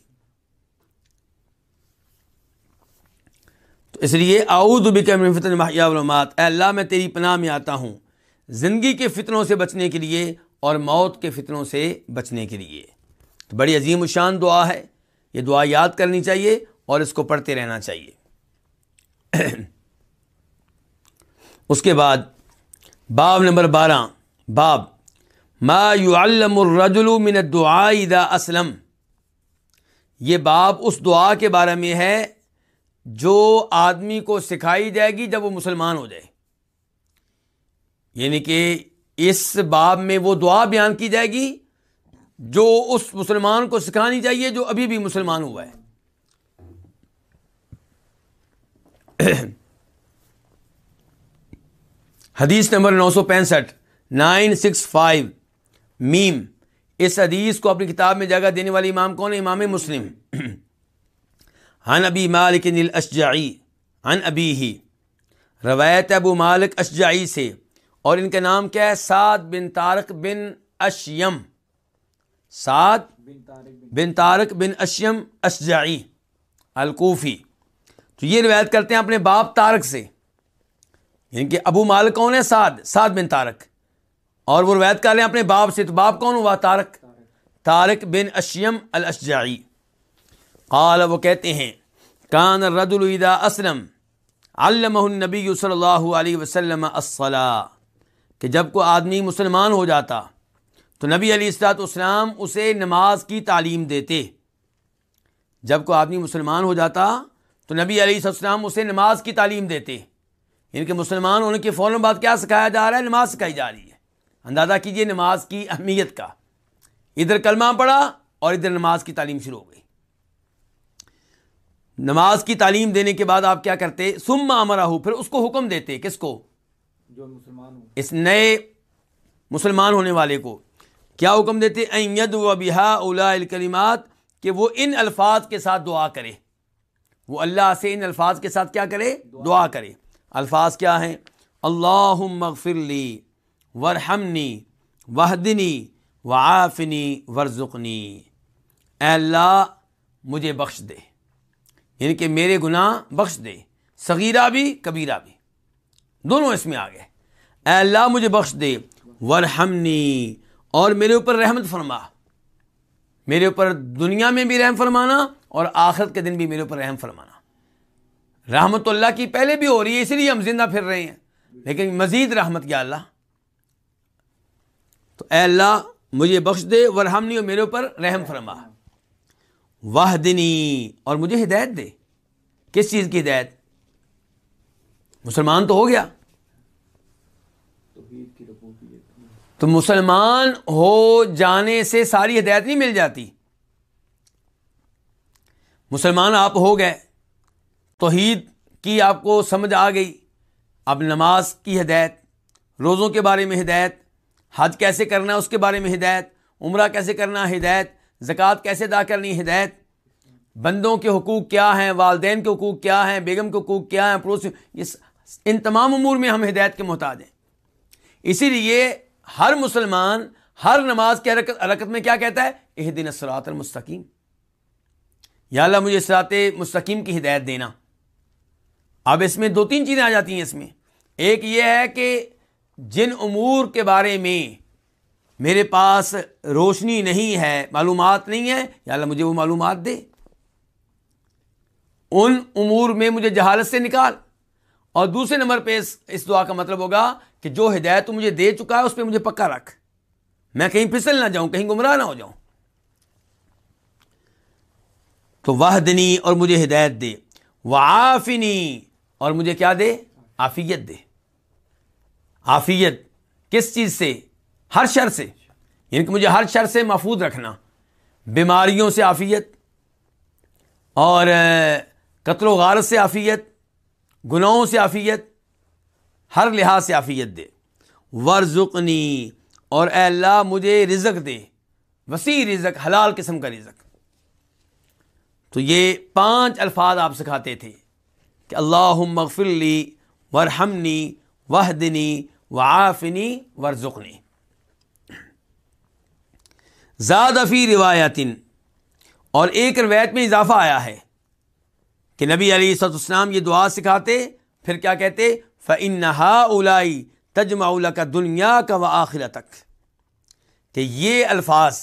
تو اس لیے اعوذ بکم فتن علامات اے اللہ میں تیری پناہ میں آتا ہوں۔ زندگی کے فتنوں سے بچنے کے لیے اور موت کے فتنوں سے بچنے کے لیے۔ تو بڑی عظیم و شان دعا ہے۔ یہ دعا یاد کرنی چاہیے اور اس کو پڑھتے رہنا چاہیے۔ اس کے بعد باب نمبر بارہ۔ باب ما يعلم الرجل من الدعاء اذا اسلم۔ یہ باب اس دعا کے بارے میں ہے جو آدمی کو سکھائی جائے گی جب وہ مسلمان ہو جائے۔ یعنی کہ اس باب میں وہ دعا بیان کی جائے گی جو اس مسلمان کو سکھانی چاہیے جو ابھی بھی مسلمان ہوا ہے۔ حدیث نمبر نو سو پینسٹھ، نائن سکس فائیو، میم، اس حدیث کو اپنی کتاب میں جگہ دینے والی امام کون ہے؟ امام مسلم۔ ہن ابی مالک نیل اشجعی ہن ابی ہی روایت ابو مالک اشجعی سے۔ اور ان کا نام کیا ہے؟ سعد بن تارک بن اشیم۔ سعد بن تارک بن اشیم اشجعی، الکوفی۔ تو یہ روایت کرتے ہیں اپنے باپ تارک سے۔ یعنی کہ ابو مالک کون ہے؟ سعد سعد بن تارک اور وہ روایت کر رہے ہیں اپنے باپ سے۔ تو باپ کون ہوا؟ تارک تارک بن اشیم الاشجعی۔ قال، وہ کہتے ہیں، کان رد الادا اسلم علمہ النبی صلی اللہ علیہ وسلم الصلاح کہ جب کوئی آدمی مسلمان ہو جاتا تو نبی علی السلاط اسلام اسے نماز کی تعلیم دیتے۔ جب کوئی آدمی مسلمان ہو جاتا تو نبی علیہ السلام اسے نماز کی تعلیم دیتے۔ یعنی ان کے مسلمان ہونے کے فوراً بعد کیا سکھایا جا رہا ہے؟ نماز سکھائی جا رہی ہے۔ اندازہ کیجیے نماز کی اہمیت کا۔ ادھر کلمہ پڑا اور ادھر نماز کی تعلیم شروع ہو گئی۔ نماز کی تعلیم دینے کے بعد آپ کیا کرتے؟ سم امرا ہو پھر اس کو حکم دیتے۔ کس کو؟ جو مسلمان اس نئے مسلمان ہونے والے کو کیا حکم دیتے ید و بحا اولا الکلیمات کہ وہ ان الفاظ کے ساتھ دعا کرے۔ وہ اللہ سے ان الفاظ کے ساتھ کیا کرے؟ دعا کرے۔ الفاظ کیا ہیں؟ اللہ مغفر لی ورحمنی وحدنی وعافنی ورزقنی اے اللہ، مجھے بخش دے۔ یعنی کہ میرے گناہ بخش دے۔ صغیرہ بھی، کبیرہ بھی۔ دونوں اس میں آ گئے اے اللہ، مجھے بخش دے۔ ورحمنی اور میرے اوپر رحمت فرما۔ میرے اوپر دنیا میں بھی رحم فرمانا اور آخرت کے دن بھی میرے اوپر رحم فرمانا۔ رحمت اللہ کی پہلے بھی ہو رہی ہے اس لیے ہم زندہ پھر رہے ہیں۔ لیکن مزید رحمت کیا اللہ۔ تو اے اللہ، مجھے بخش دے ورحمنی اور میرے اوپر رحم فرما۔ واہ دنی اور مجھے ہدایت دے۔ کس چیز کی ہدایت؟ مسلمان تو ہو گیا۔ تو مسلمان ہو جانے سے ساری ہدایت نہیں مل جاتی۔ مسلمان آپ ہو گئے۔ توحید کی آپ کو سمجھ آ گئی۔ اب نماز کی ہدایت روزوں کے بارے میں ہدایت حج کیسے کرنا ہے اس کے بارے میں ہدایت عمرہ کیسے کرنا ہدایت زکوٰۃ کیسے ادا کرنی ہدایت بندوں کے حقوق کیا ہیں والدین کے حقوق کیا ہیں بیگم کے حقوق کیا ہیں پڑوسی یہ ان تمام امور میں ہم ہدایت کے محتاج ہیں۔ اسی لیے ہر مسلمان ہر نماز کی حرکت حرکت میں کیا کہتا ہے؟ اح دن اسرات المستقیم۔ یا اللہ مجھے اسرات مستقیم کی ہدایت دینا۔ اب اس میں دو تین چیزیں آ جاتی ہیں اس میں۔ ایک یہ ہے کہ جن امور کے بارے میں میرے پاس روشنی نہیں ہے، معلومات نہیں ہے یا اللہ مجھے وہ معلومات دے۔ ان امور میں مجھے جہالت سے نکال۔ اور دوسرے نمبر پہ اس دعا کا مطلب ہوگا کہ جو ہدایت تو مجھے دے چکا ہے اس پہ مجھے پکا رکھ۔ میں کہیں پھسل نہ جاؤں، کہیں گمراہ نہ ہو جاؤں۔ تو وہ دنی اور مجھے ہدایت دے وہ آفنی اور مجھے کیا دے؟ آفیت دے۔ آفیت کس چیز سے؟ ہر شر سے۔ یعنی کہ مجھے ہر شر سے محفوظ رکھنا۔ بیماریوں سے آفیت اور قتل و غارت سے آفیت گناہوں سے آفیت ہر لحاظ سے آفیت دے۔ ورژنی اور اے اللہ مجھے رزق دے۔ وسیع رزق، حلال قسم کا رزق۔ تو یہ پانچ الفاظ آپ سکھاتے تھے کہ اللہ مغفر لی ورحمنی وحدنی وعافنی ورزقنی زیادہ فی روایتن، اور ایک روایت میں اضافہ آیا ہے۔ کہ نبی علی سط اسلام یہ دعا سکھاتے، پھر کیا کہتے؟ فنحا اولائی تجمع کا دنیا کا و آخر تک کہ یہ الفاظ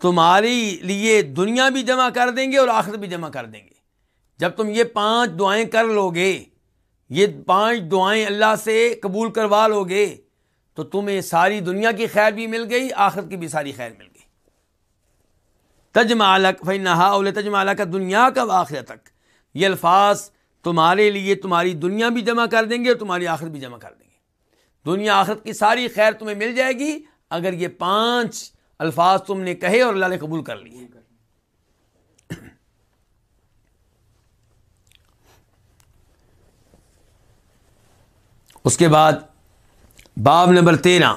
تمہاری لیے دنیا بھی جمع کر دیں گے اور آخر بھی جمع کر دیں گے۔ جب تم یہ پانچ دعائیں کر لو گے، یہ پانچ دعائیں اللہ سے قبول کروا لو گے، تو تمہیں ساری دنیا کی خیر بھی مل گئی آخر کی بھی ساری خیر مل گئی۔ تجم علق فی نہا اول تجم کا دنیا کا واقعہ تک یہ الفاظ تمہارے لیے تمہاری دنیا بھی جمع کر دیں گے اور تمہاری آخرت بھی جمع کر دیں گے۔ دنیا آخرت کی ساری خیر تمہیں مل جائے گی اگر یہ پانچ الفاظ تم نے کہے اور اللہ نے قبول کر لیے۔ اس کے بعد باب نمبر تیرہ،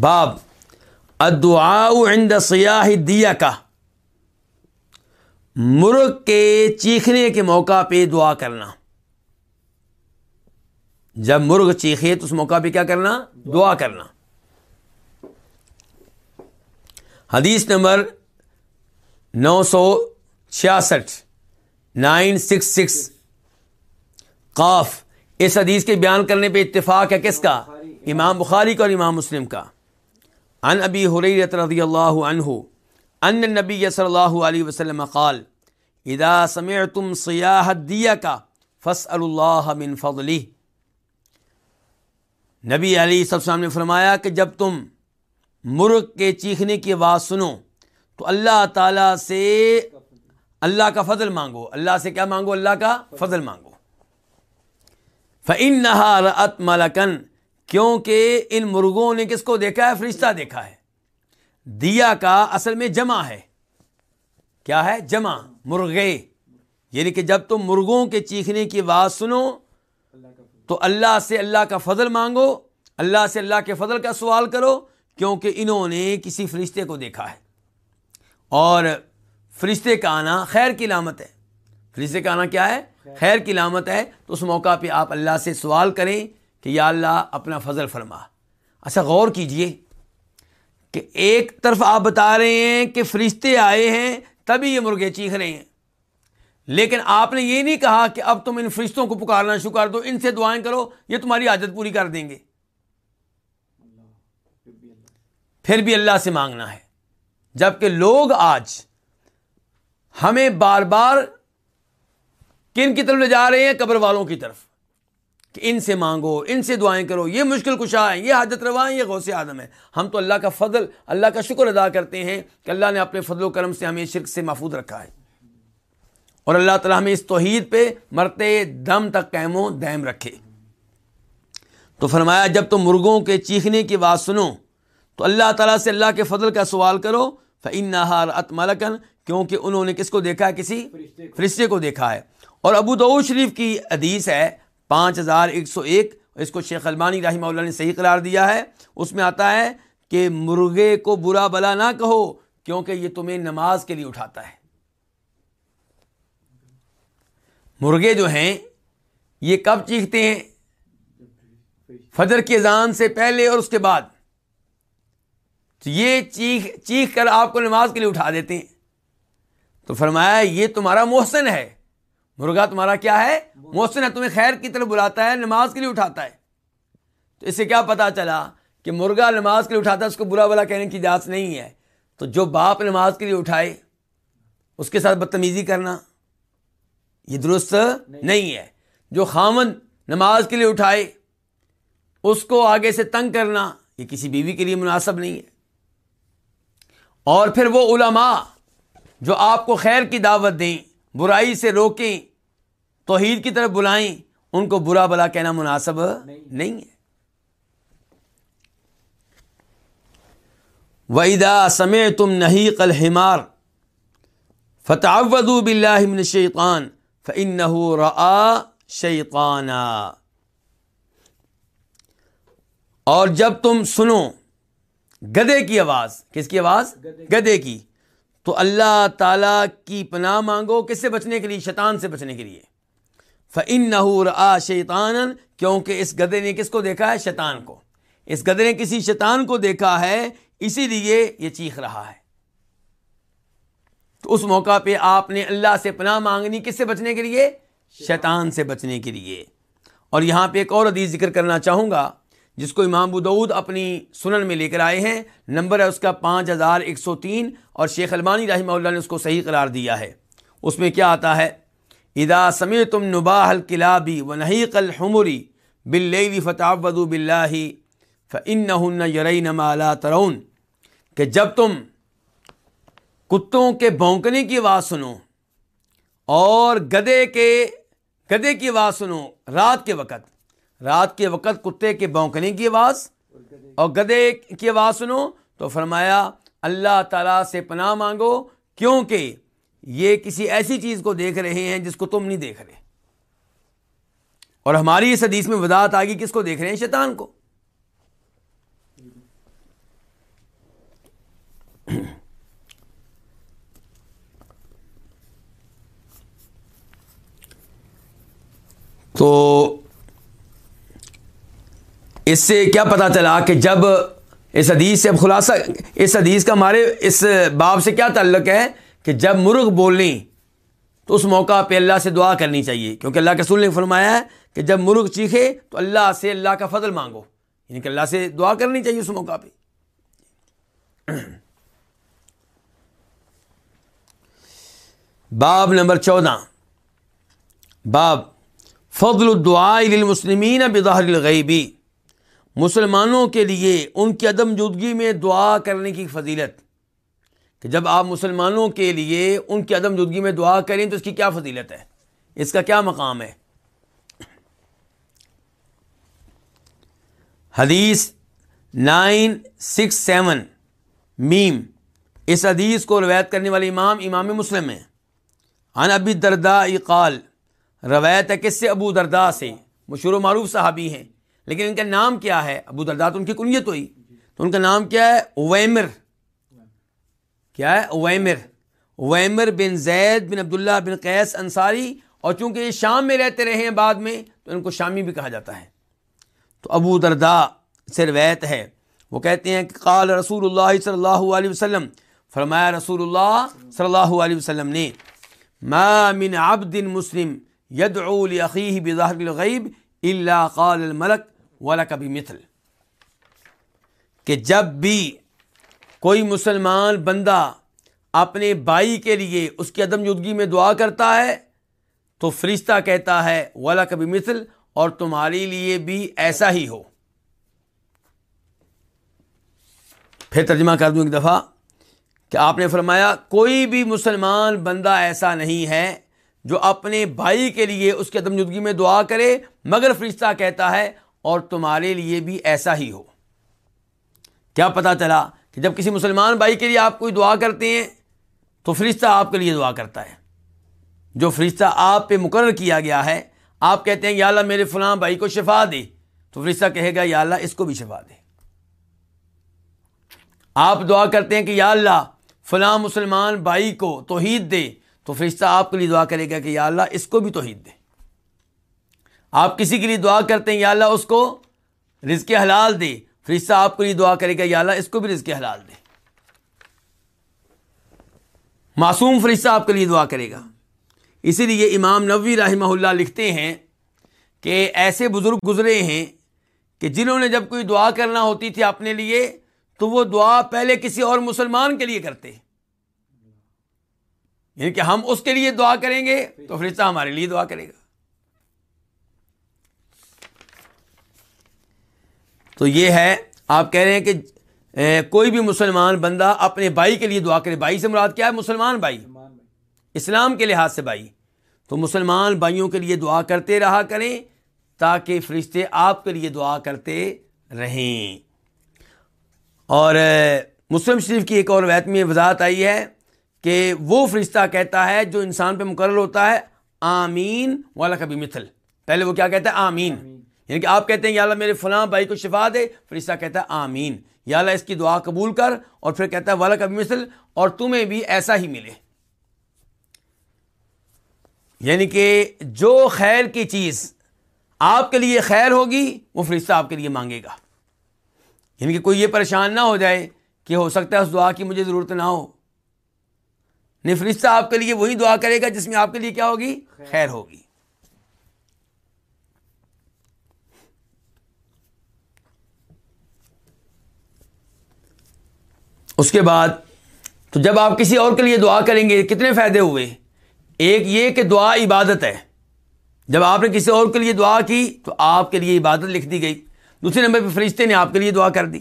باب ادعاء عند سیاح دیا کا مرغ کے چیخنے کے موقع پہ دعا کرنا۔ جب مرغ چیخے تو اس موقع پہ کیا کرنا؟ دعا کرنا۔ حدیث نمبر نو سو چھیاسٹھ نائن سکس سکس۔ قاف اس حدیث کے بیان کرنے پہ اتفاق ہے کس کا؟ امام بخاری کا اور امام مسلم کا۔ ان ابی حریرت رضی اللہ عنہ ان نبی صلی اللہ علیہ وسلم قال، اذا سمعتم صیاح دیا کا فص اللہ من فضلی نبی علی السلام نے فرمایا کہ جب تم مرغ کے چیخنے کی آواز سنو، تو اللہ تعالیٰ سے اللہ کا فضل مانگو۔ اللہ سے کیا مانگو؟ اللہ کا فضل مانگو۔ فن نہا ملکن کیونکہ ان مرغوں نے کس کو دیکھا ہے؟ فرشتہ دیکھا ہے۔ دیا کا اصل میں جمع ہے۔ کیا ہے؟ جمع، مرغے۔ یعنی کہ جب تم مرغوں کے چیخنے کی آواز سنو، تو اللہ سے اللہ کا فضل مانگو، اللہ سے اللہ کے فضل کا سوال کرو، کیونکہ انہوں نے کسی فرشتے کو دیکھا ہے۔ اور فرشتے کا آنا خیر کی علامت ہے۔ فرشتے کا آنا کیا ہے؟ خیر کی علامت ہے۔ تو اس موقع پہ آپ اللہ سے سوال کریں کہ یا اللہ اپنا فضل فرما۔ اچھا غور کیجیے۔ کہ ایک طرف آپ بتا رہے ہیں کہ فرشتے آئے ہیں، تبھی یہ مرغے چیخ رہے ہیں۔ لیکن آپ نے یہ نہیں کہا کہ اب تم ان فرشتوں کو پکارنا شروع کر دو، ان سے دعائیں کرو، یہ تمہاری عادت پوری کر دیں گے۔ پھر بھی اللہ سے مانگنا ہے۔ جبکہ لوگ آج ہمیں بار بار کن کی طرف لے جا رہے ہیں؟ قبر والوں کی طرف۔ کہ ان سے مانگو، ان سے دعائیں کرو، یہ مشکل کشا ہے یہ حاجت روا ہے یہ غوث آدم ہے ہم تو اللہ کا فضل، اللہ کا شکر ادا کرتے ہیں کہ اللہ نے اپنے فضل و کرم سے ہمیں شرک سے محفوظ رکھا ہے۔ اور اللہ تعالیٰ ہمیں اس توحید پہ مرتے دم تک قیم و دائم رکھے۔ تو فرمایا، جب تم مرغوں کے چیخنے کی بات سنو، تو اللہ تعالیٰ سے اللہ کے فضل کا سوال کرو فعن نہار ات ملکن کیونکہ انہوں نے کس کو دیکھا ہے؟ کسی فرشتے کو دیکھا ہے۔ اور ابو دعو شریف کی حدیث ہے پانچ ہزار ایک سو ایک، اس کو شیخ البانی رحمہ اللہ نے صحیح قرار دیا ہے۔ اس میں آتا ہے کہ مرغے کو برا بلا نہ کہو، کیونکہ یہ تمہیں نماز کے لیے اٹھاتا ہے۔ مرغے جو ہیں، یہ کب چیختے ہیں؟ فجر کی اذان سے پہلے اور اس کے بعد۔ تو یہ چیخ چیخ کر آپ کو نماز کے لیے اٹھا دیتے ہیں۔ تو فرمایا، یہ تمہارا محسن ہے۔ مرغا تمہارا کیا ہے؟ محسن ہے، تمہیں خیر کی طرف بلاتا ہے، نماز کے لیے اٹھاتا ہے۔ تو اس سے کیا پتا چلا کہ مرغا نماز کے لیے اٹھاتا ہے، اس کو برا بلا کہنے کی اجازت نہیں ہے۔ تو جو باپ نماز کے لیے اٹھائے، اس کے ساتھ بدتمیزی کرنا، یہ درست نہیں ہے۔ جو خامن نماز کے لیے اٹھائے، اس کو آگے سے تنگ کرنا، یہ کسی بیوی کے لیے مناسب نہیں ہے۔ اور پھر وہ علماء جو آپ کو خیر کی دعوت دیں برائی سے روکیں، توحید کی طرف بلائیں، ان کو برا بلا کہنا مناسب نہیں ہے۔ ویدا سمے تم نہیں کل ہمار فتح بلّہ شیطان فن را شیطانہ اور جب تم سنو، گدے کی آواز، کس کی آواز؟ گدے کی۔ تو اللہ تعالیٰ کی پناہ مانگو کس سے بچنے کے لیے؟ شیطان سے بچنے کے لیے۔ فن نہور آ شیطان کیونکہ اس گدے نے کس کو دیکھا ہے؟ شیطان کو۔ اس گدے نے کسی شیطان کو دیکھا ہے، اسی لیے یہ چیخ رہا ہے۔ تو اس موقع پہ آپ نے اللہ سے پناہ مانگنی کس سے بچنے کے لیے؟ شیطان سے بچنے کے لیے۔ اور یہاں پہ ایک اور حدیث ذکر کرنا چاہوں گا۔ جس کو امام بدعود اپنی سنن میں لے کر آئے ہیں، نمبر ہے اس کا پانچ ہزار ایک سو تین اور شیخ المانی رحمہ اللہ نے اس کو صحیح قرار دیا ہے۔ اس میں کیا آتا ہے؟ ادا سمی تم نباہ الکلابی و نہیں کل حمری بل فتح ودو بلّہ ان نہ یرئی نما ترون۔ کہ جب تم کتوں کے بھونکنے کی آواز سنو اور گدے کے، گدے کی آواز سنو رات کے وقت رات کے وقت کتے کے بونکنے کی آواز اور گدے کی آواز سنو تو فرمایا، اللہ تعالیٰ سے پناہ مانگو کیونکہ یہ کسی ایسی چیز کو دیکھ رہے ہیں جس کو تم نہیں دیکھ رہے۔ اور ہماری اس حدیث میں وضاحت آگی کس کو دیکھ رہے ہیں شیطان کو۔ تو اس سے کیا پتا چلا کہ جب اس حدیث سے اب خلاصہ، اس حدیث کا ہمارے اس باب سے کیا تعلق ہے کہ جب مرغ بولیں تو اس موقع پہ اللہ سے دعا کرنی چاہیے۔ کیونکہ اللہ کے رسول نے فرمایا ہے کہ جب مرغ چیخے تو اللہ سے اللہ کا فضل مانگو۔ یعنی کہ اللہ سے دعا کرنی چاہیے اس موقع پہ۔ باب نمبر چودہ۔ باب فضل الدعاء للمسلمین بظاہر الغیبی مسلمانوں کے لیے ان کی عدم جودگی میں دعا کرنے کی فضیلت۔ کہ جب آپ مسلمانوں کے لیے ان کی عدم جودگی میں دعا کریں تو اس کی کیا فضیلت ہے؟ اس کا کیا مقام ہے؟ حدیث نائن سکس سیون میم۔ اس حدیث کو روایت کرنے والے امام امام مسلم ہیں۔ ان ابی دردا قال، روایت ہے کس سے ابو دردا سے مشہور و معروف صحابی ہیں۔ لیکن ان کا نام کیا ہے؟ ابو دردا تو ان کی کنیت ہوئی۔ تو ان کا نام کیا ہے؟ اویمر۔ کیا ہے؟ اویمر۔ اویمر بن زید بن عبداللہ بن قیس انصاری۔ اور چونکہ یہ شام میں رہتے رہے ہیں بعد میں، تو ان کو شامی بھی کہا جاتا ہے۔ تو ابو دردا سے روایت ہے۔ وہ کہتے ہیں کہ قال رسول اللہ صلی اللہ علیہ وسلم۔ فرمایا رسول اللہ صلی اللہ علیہ وسلم نے، ما من عبد مسلم یدعو لاخیہ بظاہر الغیب الا قال الملک والا کبھی مثل، کہ جب بھی کوئی مسلمان بندہ اپنے بھائی کے لیے اس کی عدم یدگی میں دعا کرتا ہے، تو فرشتہ کہتا ہے والا کبھی مثل، اور تمہارے لیے بھی ایسا ہی ہو۔ پھر ترجمہ کر دوں ایک دفعہ، کہ آپ نے فرمایا، کوئی بھی مسلمان بندہ ایسا نہیں ہے جو اپنے بھائی کے لیے اس کی عدم یدگی میں دعا کرے، مگر فرشتہ کہتا ہے اور تمہارے لیے بھی ایسا ہی ہو۔ کیا پتا چلا کہ جب کسی مسلمان بھائی کے لیے آپ کوئی دعا کرتے ہیں، تو فرشتہ آپ کے لیے دعا کرتا ہے۔ جو فرشتہ آپ پہ مقرر کیا گیا ہے، آپ کہتے ہیں، یا اللہ، میرے فلاں بھائی کو شفا دے۔ تو فرشتہ کہے گا، یا اللہ، اس کو بھی شفا دے۔ آپ دعا کرتے ہیں کہ، یا اللہ، فلاں مسلمان بھائی کو توحید دے۔ تو فرشتہ آپ کے لیے دعا کرے گا کہ، یا اللہ، اس کو بھی توحید دے۔ آپ کسی کے لیے دعا کرتے ہیں، یا اللہ اس کو رزق حلال دے۔ فرشتہ آپ کے لیے دعا کرے گا، یا اللہ اس کو بھی رزق حلال دے۔ معصوم فرشتہ آپ کے لیے دعا کرے گا۔ اسی لیے امام نبوی رحمہ اللہ لکھتے ہیں کہ ایسے بزرگ گزرے ہیں کہ جنہوں نے جب کوئی دعا کرنا ہوتی تھی اپنے لیے، تو وہ دعا پہلے کسی اور مسلمان کے لیے کرتے۔ یعنی کہ ہم اس کے لیے دعا کریں گے، تو فرشتہ ہمارے لیے دعا کرے گا۔ تو یہ ہے، آپ کہہ رہے ہیں کہ کوئی بھی مسلمان بندہ اپنے بھائی کے لیے دعا کرے، بھائی سے مراد کیا ہے؟ مسلمان بھائی، اسلام کے لحاظ سے بھائی۔ تو مسلمان بھائیوں کے لیے دعا کرتے رہا کریں، تاکہ فرشتے آپ کے لیے دعا کرتے رہیں۔ اور مسلم شریف کی ایک اور ویت میں وضاحت آئی ہے کہ وہ فرشتہ کہتا ہے جو انسان پہ مقرر ہوتا ہے، آمین والا کبھی مثل پہلے وہ کیا کہتا ہے؟ آمین۔ یعنی کہ آپ کہتے ہیں یا اللہ میرے فلاں بھائی کو شفا دے. فرشتہ کہتا ہے آمین. یا اللہ اس کی دعا قبول کر اور پھر کہتا ہے والا کبھی مثل اور تمہیں بھی ایسا ہی ملے۔ یعنی کہ جو خیر کی چیز آپ کے لیے خیر ہوگی وہ فرشتہ آپ کے لیے مانگے گا۔ یعنی کہ کوئی یہ پریشان نہ ہو جائے کہ ہو سکتا ہے اس دعا کی مجھے ضرورت نہ ہو۔ نہیں فرشتہ آپ کے لیے وہی دعا کرے گا جس میں آپ کے لیے کیا ہوگی؟ خیر ہوگی۔ اس کے بعد تو جب آپ کسی اور کے لیے دعا کریں گے، کتنے فائدے ہوئے؟ ایک یہ کہ دعا عبادت ہے۔ جب آپ نے کسی اور کے لیے دعا کی، تو آپ کے لیے عبادت لکھ دی گئی۔ دوسرے نمبر پہ فرشتے نے آپ کے لیے دعا کر دی۔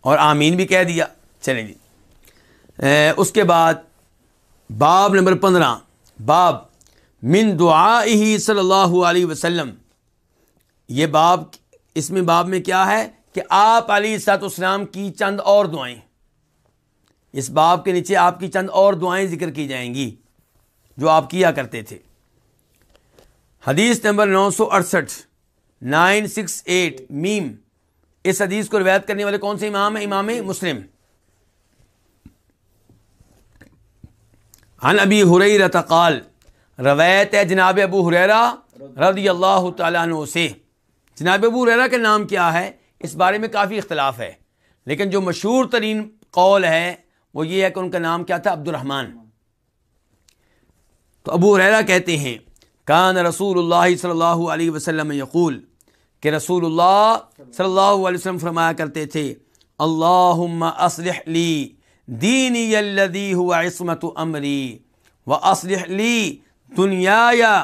اور آمین بھی کہہ دیا۔ چلیں جی۔ اس کے بعد باب نمبر پندرہ۔ باب من دعا ہی صلی اللہ علیہ وسلم۔ یہ باب اس میں باب میں کیا ہے؟ کہ آپ علی سات اسلام کی چند اور دعائیں۔ اس باب کے نیچے آپ کی چند اور دعائیں ذکر کی جائیں گی، جو آپ کیا کرتے تھے۔ حدیث نمبر نو سو اڑسٹھ، نائن سکس ایٹ، میم۔ اس حدیث کو روایت کرنے والے کون سے امام ہیں؟ امام مسلم۔ ان ابی حریرہ رتقال روایت ہے جناب ابو حریرا رضی اللہ تعالیٰ عنہ سے۔ جناب ابو حریرا کے نام کیا ہے؟ اس بارے میں کافی اختلاف ہے۔ لیکن جو مشہور ترین قول ہے، وہ یہ ہے کہ ان کا نام کیا تھا؟ عبد الرحمن تو ابو حریرا کہتے ہیں، کان رسول اللہ صلی اللہ علیہ وسلم یقول کہ رسول اللہ صلی اللہ علیہ وسلم فرمایا کرتے تھے اللہ اصلح لی دینی الذي هو عصمت امری و اسلح لی دنیا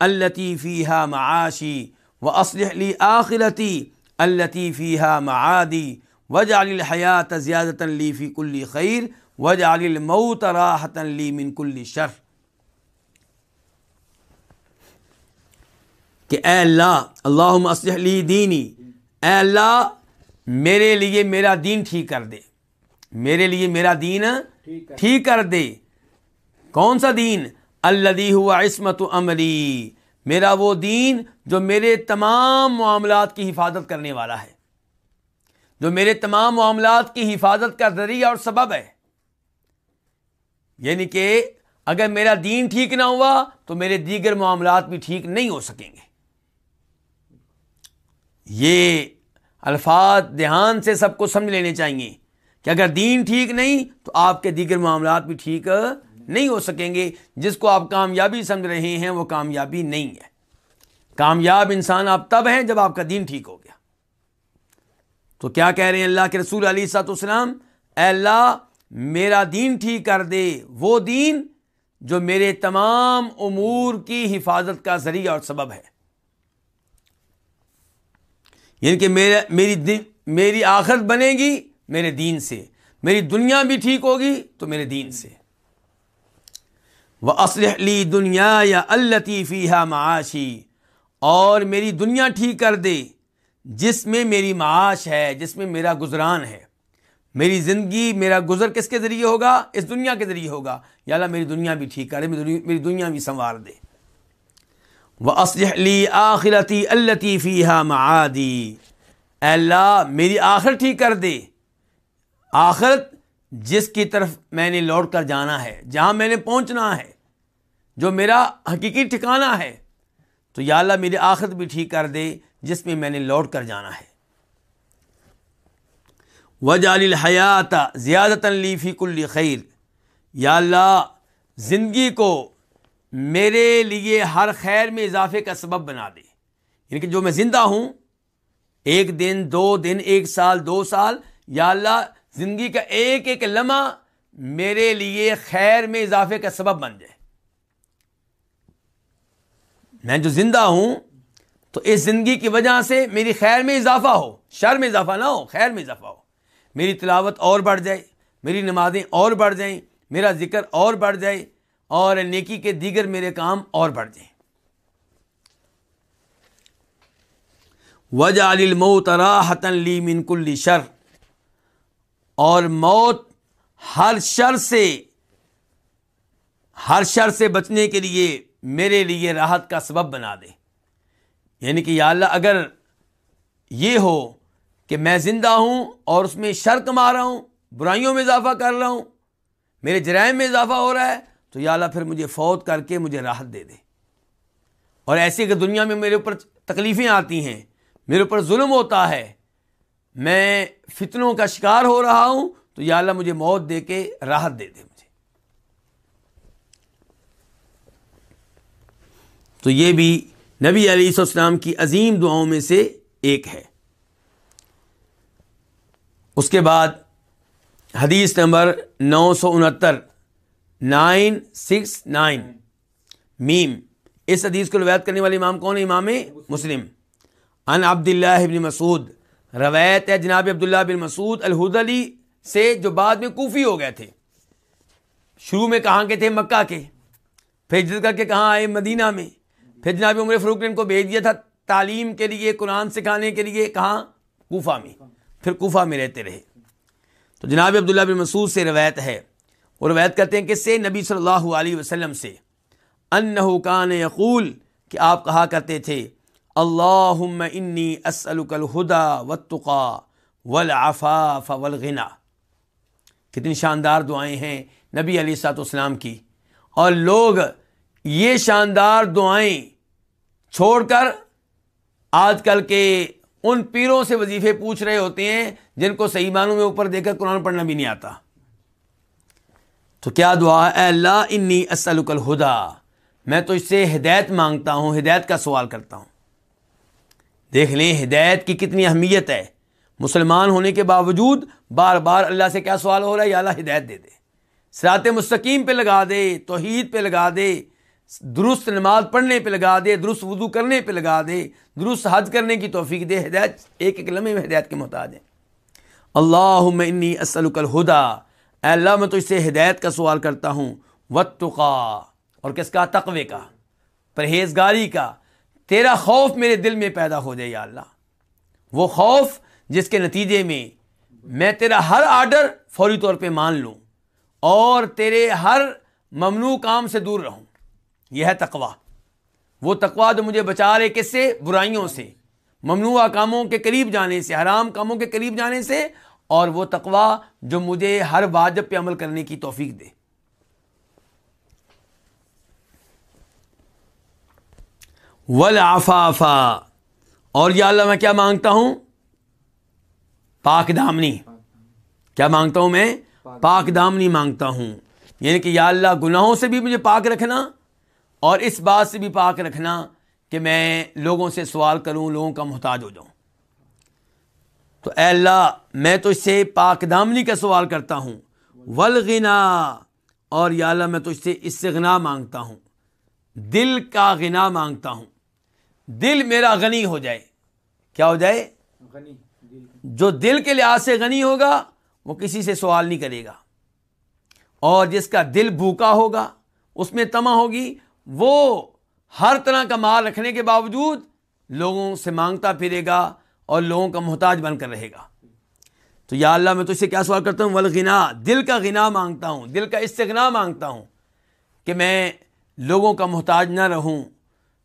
التي فيها معاشی و اسلح لی آخرتی التي فيها معادی وجعل الحیات زیادتا لی فی کل خیر وجعل الموت راحتا لی من کل شر. کہ اے اللہ، اللہم اصلح لی دینی۔ اے اللہ، میرے لیے میرا دین ٹھیک کر دے۔ میرے لیے میرا دین ٹھیک کر دے۔ کون سا دین؟ اللہ ہوا عصمت عملی۔ میرا وہ دین جو میرے تمام معاملات کی حفاظت کرنے والا ہے، جو میرے تمام معاملات کی حفاظت کا ذریعہ اور سبب ہے۔ یعنی کہ اگر میرا دین ٹھیک نہ ہوا تو میرے دیگر معاملات بھی ٹھیک نہیں ہو سکیں گے۔ یہ الفاظ دھیان سے سب کو سمجھ لینے چاہیے کہ اگر دین ٹھیک نہیں تو آپ کے دیگر معاملات بھی ٹھیک نہیں ہو سکیں گے۔ جس کو آپ کامیابی سمجھ رہے ہیں، وہ کامیابی نہیں ہے۔ کامیاب انسان آپ تب ہیں جب آپ کا دین ٹھیک ہو گیا۔ تو کیا کہہ رہے ہیں اللہ کے رسول علی سات اسلام اے اللہ، میرا دین ٹھیک کر دے۔ وہ دین جو میرے تمام امور کی حفاظت کا ذریعہ اور سبب ہے۔ یعنی کہ میری میری آخرت بنے گی میرے دین سے۔ میری دنیا بھی ٹھیک ہوگی تو میرے دین سے۔ وہ اسلح دنیا یا الطیفی معاشی اور میری دنیا ٹھیک کر دے، جس میں میری معاش ہے، جس میں میرا گزران ہے۔ میری زندگی میرا گزر کس کے ذریعے ہوگا؟ اس دنیا کے ذریعے ہوگا۔ یا اللہ، میری دنیا بھی ٹھیک کرے میری دنیا بھی سنوار دے۔ وہ اسلحلی آخرتی الطیفی معادی اللہ، میری آخر ٹھیک کر دے۔ آخرت جس کی طرف میں نے لوٹ کر جانا ہے، جہاں میں نے پہنچنا ہے، جو میرا حقیقی ٹھکانا ہے، تو یا اللہ میری آخرت بھی ٹھیک کر دے جس میں میں نے لوٹ کر جانا ہے۔ وجال الحیات زیادت لیفی کل خیر۔ یا اللہ، زندگی کو میرے لیے ہر خیر میں اضافے کا سبب بنا دے۔ یعنی کہ جو میں زندہ ہوں، ایک دن، دو دن، ایک سال، دو سال، یا اللہ زندگی کا ایک ایک لمحہ میرے لیے خیر میں اضافے کا سبب بن جائے۔ میں جو زندہ ہوں، تو اس زندگی کی وجہ سے میری خیر میں اضافہ ہو، شر میں اضافہ نہ ہو، خیر میں اضافہ ہو۔ میری تلاوت اور بڑھ جائے، میری نمازیں اور بڑھ جائیں، میرا ذکر اور بڑھ جائے، اور نیکی کے دیگر میرے کام اور بڑھ جائیں۔ وجہ علی الموت راحتن لی من کل شر۔ اور موت ہر شر سے، ہر شر سے بچنے کے لیے میرے لیے راحت کا سبب بنا دے۔ یعنی کہ یا اللہ، اگر یہ ہو کہ میں زندہ ہوں اور اس میں شر کما رہا ہوں، برائیوں میں اضافہ کر رہا ہوں، میرے جرائم میں اضافہ ہو رہا ہے، تو یا اللہ پھر مجھے فوت کر کے مجھے راحت دے دے۔ اور ایسی کہ دنیا میں میرے اوپر تکلیفیں آتی ہیں، میرے اوپر ظلم ہوتا ہے میں فتنوں کا شکار ہو رہا ہوں، تو یا اللہ مجھے موت دے کے راحت دے دے مجھے۔ تو یہ بھی نبی علیہ السلام کی عظیم دعاؤں میں سے ایک ہے۔ اس کے بعد حدیث نمبر نو سو انہتر، نائن سکس نائن۔ میم، اس حدیث کو روایت کرنے والے امام کون ہے امام مسلم۔ ان عبداللہ بن مسعود روایت ہے جناب عبداللہ بن مسعود الہدلی سے جو بعد میں کوفی ہو گئے تھے۔ شروع میں کہاں کے تھے؟ مکہ کے۔ پھر ہجرت کر کے کہاں آئے؟ مدینہ میں۔ پھر جناب عمر فروخ نے ان کو بھیج دیا تھا تعلیم کے لیے، قرآن سکھانے کے لیے۔ کہاں؟ کوفہ میں۔ پھر کوفہ میں رہتے رہے۔ تو جناب عبداللہ بن مسعود سے روایت ہے۔ وہ روایت کرتے ہیں کہ سے نبی صلی اللہ علیہ وسلم سے، انہو کان یقول کہ آپ کہا کرتے تھے اللہ انی اسألک الہدا والتقا والعفاف والغنا کتنی شاندار دعائیں ہیں نبی علیہ سات اسلام کی۔ اور لوگ یہ شاندار دعائیں چھوڑ کر آج کل کے ان پیروں سے وظیفے پوچھ رہے ہوتے ہیں جن کو صحیح معنوں میں اوپر دے کر قرآن پڑھنا بھی نہیں آتا۔ تو کیا دعا اے اللہ، انی اسلک الہدا۔ میں تو اس سے ہدایت مانگتا ہوں، ہدایت کا سوال کرتا ہوں۔ دیکھ لیں، ہدایت کی کتنی اہمیت ہے۔ مسلمان ہونے کے باوجود بار بار اللہ سے کیا سوال ہو رہا ہے؟ یا اللہ ہدایت دے دے۔ سرات مستقیم پہ لگا دے، توحید پہ لگا دے، درست نماز پڑھنے پہ لگا دے، درست وضو کرنے پہ لگا دے، درست حج کرنے کی توفیق دے۔ ہدایت ایک ایک لمحے میں ہدایت کے محتاج ہیں۔ اللہ انی اسلک الہدا اے اللہ، میں تو اس سے ہدایت کا سوال کرتا ہوں۔ وتقا اور کس کا؟ تقوے کا۔ پرہیزگاری کا۔ تیرا خوف میرے دل میں پیدا ہو جائے یا اللہ۔ وہ خوف جس کے نتیجے میں میں تیرا ہر آرڈر فوری طور پہ مان لوں اور تیرے ہر ممنوع کام سے دور رہوں۔ یہ ہے تقوا وہ تقوا جو مجھے بچا رہے کس سے؟ برائیوں سے۔ ممنوع کاموں کے قریب جانے سے، حرام کاموں کے قریب جانے سے، اور وہ تقوا جو مجھے ہر واجب پہ عمل کرنے کی توفیق دے۔ ولافافا اور یا اللہ میں کیا مانگتا ہوں؟ پاک دامنی۔ کیا مانگتا ہوں میں؟ پاک دامنی مانگتا ہوں۔ یعنی کہ یا اللہ گناہوں سے بھی مجھے پاک رکھنا اور اس بات سے بھی پاک رکھنا کہ میں لوگوں سے سوال کروں، لوگوں کا محتاج ہو جاؤں۔ تو اے اللہ، میں تو اس سے پاک دامنی کا سوال کرتا ہوں۔ ولغنا اور یا اللہ، میں تو اس سے اس سے غنا مانگتا ہوں۔ دل کا غنا مانگتا ہوں۔ دل میرا غنی ہو جائے۔ کیا ہو جائے؟ غنی جو دل کے لحاظ سے غنی ہوگا وہ کسی سے سوال نہیں کرے گا۔ اور جس کا دل بھوکا ہوگا اس میں تما ہوگی۔ وہ ہر طرح کا مال رکھنے کے باوجود لوگوں سے مانگتا پھرے گا اور لوگوں کا محتاج بن کر رہے گا۔ تو یا اللہ میں تو اس سے کیا سوال کرتا ہوں؟ ولغنا دل کا غنا مانگتا ہوں دل کا استغنا مانگتا ہوں کہ میں لوگوں کا محتاج نہ رہوں۔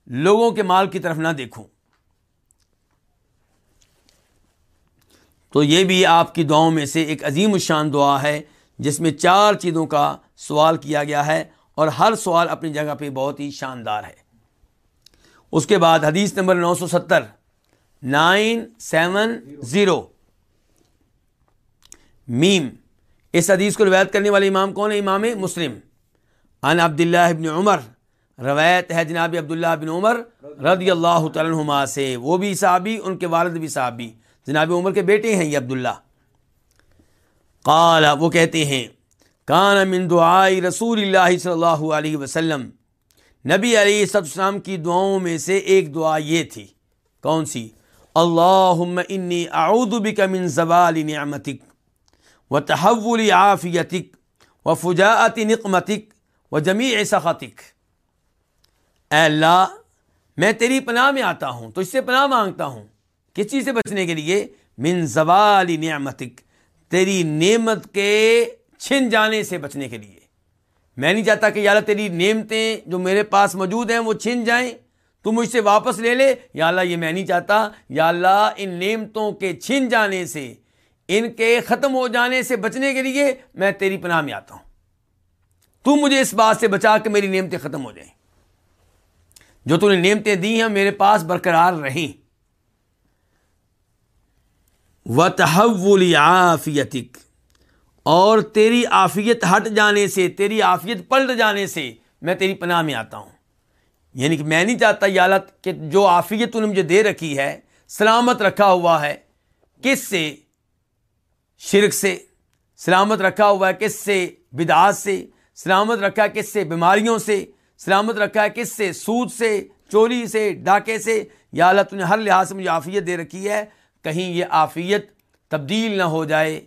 لوگوں کے مال کی طرف نہ دیکھوں۔ تو یہ بھی آپ کی دعاؤں میں سے ایک عظیم الشان دعا ہے، جس میں چار چیزوں کا سوال کیا گیا ہے اور ہر سوال اپنی جگہ پہ بہت ہی شاندار ہے۔ اس کے بعد حدیث نمبر نو سو ستر، نائن سیون زیرو۔ میم، اس حدیث کو روایت کرنے والے امام کون ہے امام مسلم۔ ان عبداللہ ابن عمر روایت ہے جناب عبداللہ بن عمر رضی اللہ تعالیٰ سے۔ وہ بھی صحابی، ان کے والد بھی صحابی۔ جناب عمر کے بیٹے ہیں یہ عبداللہ۔ قال، وہ کہتے ہیں، کان من دعائی رسول اللہ صلی اللہ علیہ وسلم۔ نبی علیہ السلام کی دعاؤں میں سے ایک دعا یہ تھی۔ کون سی؟ اللہ انی اعوذ بک من زوال نعمتک و تحول عافیتک و فجاعت نقمتک و جمیع سخطک۔ اے اللہ، میں تیری پناہ میں آتا ہوں تو اس سے پناہ مانگتا ہوں۔ کس چیز سے بچنے کے لیے؟ من زوال نعمتک، تیری نعمت کے چھن جانے سے بچنے کے لیے۔ میں نہیں چاہتا کہ یا اللہ تیری نعمتیں جو میرے پاس موجود ہیں، وہ چھن جائیں۔ تو مجھ سے واپس لے لے۔ یا اللہ، یہ میں نہیں چاہتا۔ یا اللہ، ان نعمتوں کے چھن جانے سے، ان کے ختم ہو جانے سے بچنے کے لیے میں تیری پناہ میں آتا ہوں۔ تو مجھے اس بات سے بچا کے میری نعمتیں ختم ہو جائیں۔ جو تو نے نعمتیں دی ہیں، میرے پاس برقرار رہیں۔ و تحول اور تیری آفیت ہٹ جانے سے، تیری آفیت پلٹ جانے سے میں تیری پناہ میں آتا ہوں۔ یعنی کہ میں نہیں چاہتا یہ حالت کہ جو آفیت نے مجھے دے رکھی ہے، سلامت رکھا ہوا ہے، کس سے؟ شرک سے۔ سلامت رکھا ہوا ہے کس سے؟ بدعات سے۔ سلامت رکھا کس سے؟ بیماریوں سے۔ سلامت رکھا ہے، کس سے؟ سود سے، چوری سے، ڈاکے سے۔ یا اللہ تو نے ہر لحاظ سے مجھے عافیت دے رکھی ہے۔ کہیں یہ عافیت تبدیل نہ ہو جائے۔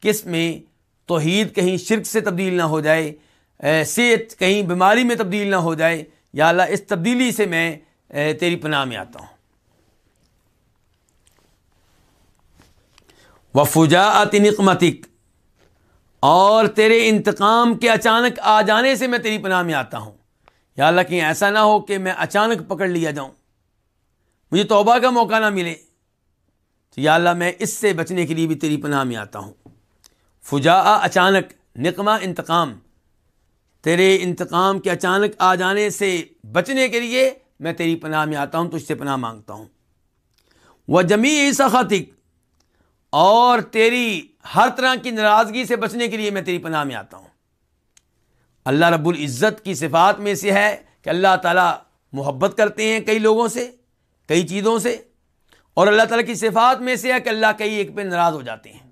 کس میں؟ توحید کہیں شرک سے تبدیل نہ ہو جائے۔ صحت کہیں بیماری میں تبدیل نہ ہو جائے۔ یا اللہ، اس تبدیلی سے میں تیری پناہ میں آتا ہوں۔ وفجاعت نقمتک۔ اور تیرے انتقام کے اچانک آ جانے سے میں تیری پناہ میں آتا ہوں۔ یا اللہ کہیں ایسا نہ ہو کہ میں اچانک پکڑ لیا جاؤں۔ مجھے توبہ کا موقع نہ ملے۔ تو یا اللہ میں اس سے بچنے کے لیے بھی تیری پناہ میں آتا ہوں۔ فجا اچانک، نقمہ انتقام۔ تیرے انتقام کے اچانک آ جانے سے بچنے کے لیے میں تیری پناہ میں آتا ہوں تو اس سے پناہ مانگتا ہوں۔ وہ جمی سخاتک، اور تیری ہر طرح کی ناراضگی سے بچنے کے لیے میں تیری پناہ میں آتا ہوں۔ اللہ رب العزت کی صفات میں سے ہے کہ اللہ تعالیٰ محبت کرتے ہیں کئی لوگوں سے، کئی چیزوں سے، اور اللہ تعالیٰ کی صفات میں سے ہے کہ اللہ کئی ایک پہ ناراض ہو جاتے ہیں۔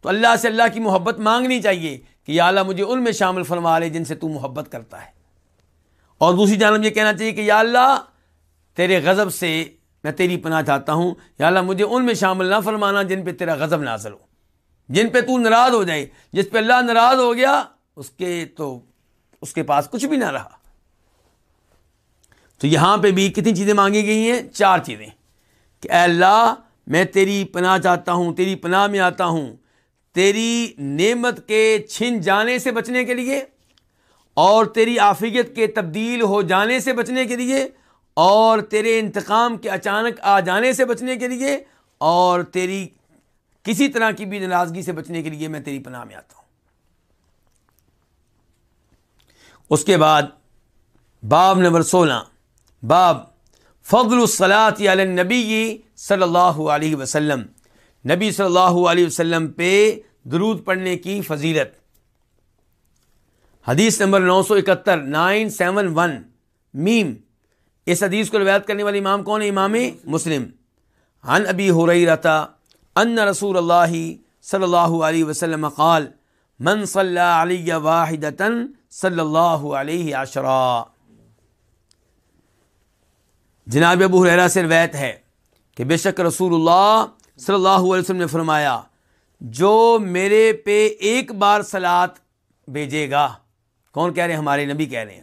تو اللہ سے اللہ کی محبت مانگنی چاہیے کہ یا اللہ مجھے ان میں شامل فرما لے جن سے تو محبت کرتا ہے۔ اور دوسری جانب یہ کہنا چاہیے کہ یا اللہ، تیرے غضب سے میں تیری پناہ چاہتا ہوں۔ یا اللہ، مجھے ان میں شامل نہ فرمانا جن پہ تیرا غضب نازل ہو۔ جن پہ تو ناراض ہو جائے، جس پہ اللہ ناراض ہو گیا، اس کے تو اس کے پاس کچھ بھی نہ رہا۔ تو یہاں پہ بھی کتنی چیزیں مانگی گئی ہیں؟ چار چیزیں۔ کہ اے اللہ، میں تیری پناہ چاہتا ہوں، تیری پناہ میں آتا ہوں۔ تیری نعمت کے چھن جانے سے بچنے کے لیے اور تیری آفیت کے تبدیل ہو جانے سے بچنے کے لیے اور تیرے انتقام کے اچانک آ جانے سے بچنے کے لیے اور تیری کسی طرح کی بھی ناراضگی سے بچنے کے لیے میں تیری پناہ میں آتا ہوں۔ اس کے بعد باب نمبر سولہ، باب فضل الصلاۃ علی نبی صلی اللہ علیہ وسلم۔ نبی صلی اللہ علیہ وسلم پہ درود پڑھنے کی فضیلت۔ حدیث نمبر نو سو اکہتر، نائن سیون ون، میم۔ اس حدیث کو روایت کرنے والے امام کون ہے؟ امام مسلم۔ عن ابی ہو رہی رہتا ان رسول اللہ صلی اللہ علیہ وسلم قال، من صلی علی واحد صلی اللہ علیہ عشرا جناب ابو حریرہ سے روایت ہے کہ بے شک رسول اللہ صلی اللہ علیہ وسلم نے فرمایا، جو میرے پہ ایک بار سلاد بھیجے گا، کون کہہ رہے ہیں؟ ہمارے نبی کہہ رہے ہیں۔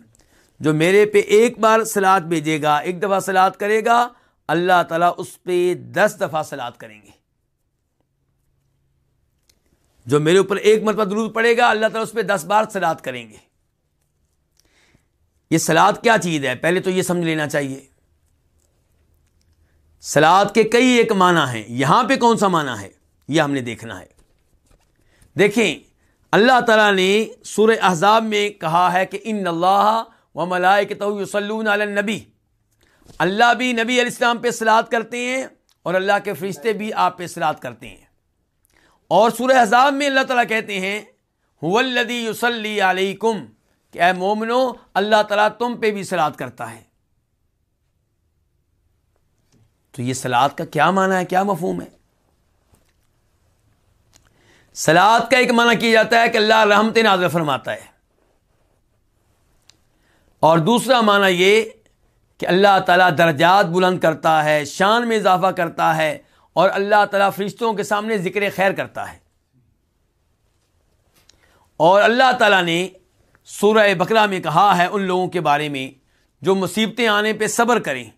جو میرے پہ ایک بار سلاد بھیجے گا، ایک دفعہ سلاد کرے گا، اللہ تعالیٰ اس پہ دس دفعہ سلاد کریں گے۔ جو میرے اوپر ایک مرتبہ درود پڑے گا، اللہ تعالیٰ اس پہ دس بار سلاد کریں گے۔ یہ سلاد کیا چیز ہے؟ پہلے تو یہ سمجھ لینا چاہیے۔ سلاد کے کئی ایک معنی ہیں۔ یہاں پہ کون سا معنی ہے؟ یہ ہم نے دیکھنا ہے۔ دیکھیں، اللہ تعالیٰ نے سورہ احزاب میں کہا ہے کہ ان اللہ وہ ملائے کہ تو نبی اللہ بھی نبی علیہ السلام پہ سلاد کرتے ہیں اور اللہ کے فرشتے بھی آپ پہ سلاد کرتے ہیں۔ اور سورہ حضاب میں اللہ تعالیٰ کہتے ہیں ولدی یوسلی علیکم کہ اے مومنو، اللہ تعالیٰ تم پہ بھی سلاد کرتا ہے۔ تو یہ سلاد کا کیا معنی ہے، کیا مفہوم ہے؟ سلاد کا ایک معنی کیا جاتا ہے کہ اللہ رحمت نازل فرماتا ہے۔ اور دوسرا معنی یہ کہ اللہ تعالیٰ درجات بلند کرتا ہے، شان میں اضافہ کرتا ہے اور اللہ تعالیٰ فرشتوں کے سامنے ذکر خیر کرتا ہے۔ اور اللہ تعالیٰ نے سورہ بکرا میں کہا ہے ان لوگوں کے بارے میں جو مصیبتیں آنے پہ صبر کریں۔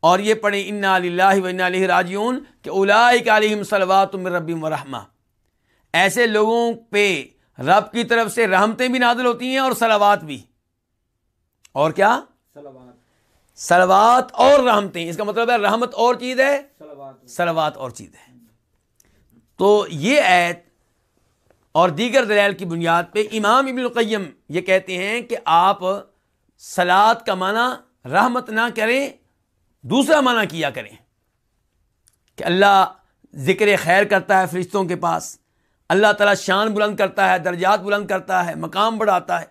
اور یہ پڑھیں ان اللہ و علیہ راجیون کہ علیہم صلوات ربیم و رحمہ ایسے لوگوں پہ رب کی طرف سے رحمتیں بھی نازل ہوتی ہیں اور سلوات بھی۔ اور کیا؟ سلوات اور رحمتیں۔ اس کا مطلب ہے رحمت اور چیز ہے سلوات اور چیز ہے۔ تو یہ ایت اور دیگر دلیل کی بنیاد پہ امام ابن القیم یہ کہتے ہیں کہ آپ سلاد کا معنی رحمت نہ کریں، دوسرا معنی کیا کریں۔ کہ اللہ ذکر خیر کرتا ہے فرشتوں کے پاس، اللہ تعالیٰ شان بلند کرتا ہے، درجات بلند کرتا ہے، مقام بڑھاتا ہے۔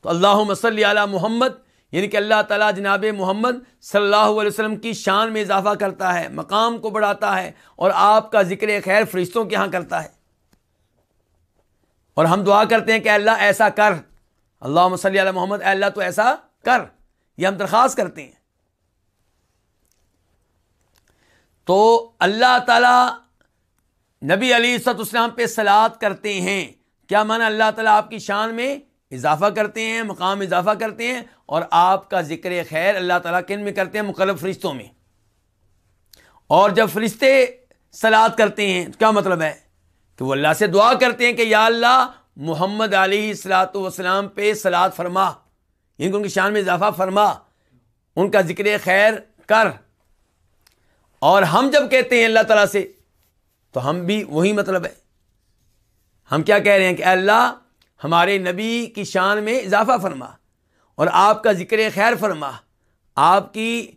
تو اللہ مسلی علی محمد یعنی کہ اللہ تعالیٰ جناب محمد صلی اللہ علیہ وسلم کی شان میں اضافہ کرتا ہے، مقام کو بڑھاتا ہے اور آپ کا ذکر خیر فرشتوں کے یہاں کرتا ہے۔ اور ہم دعا کرتے ہیں کہ اللہ ایسا کر۔ اللہ مسلی علیہ محمد، اے اللہ تو ایسا کر۔ یہ ہم درخواست کرتے ہیں۔ تو اللہ تعالیٰ نبی علی ست اسلام پہ سلاد کرتے ہیں۔ کیا مانا اللہ تعالیٰ آپ کی شان میں اضافہ کرتے ہیں، مقام اضافہ کرتے ہیں؟ اور آپ کا ذکر خیر اللہ تعالیٰ کن میں کرتے ہیں؟ مقرب فرشتوں میں۔ اور جب فرشتے سلاد کرتے ہیں کیا مطلب ہے؟ کہ وہ اللہ سے دعا کرتے ہیں کہ یا اللہ محمد علیہ السلاۃ والسلام پہ سلاد فرما یعنی کہ ان کی شان میں اضافہ فرما، ان کا ذکر خیر کر۔ اور ہم جب کہتے ہیں اللہ تعالیٰ سے، تو ہم بھی وہی مطلب ہے۔ ہم کیا کہہ رہے ہیں کہ اللہ، ہمارے نبی کی شان میں اضافہ فرما اور آپ کا ذکر خیر فرما۔ آپ کی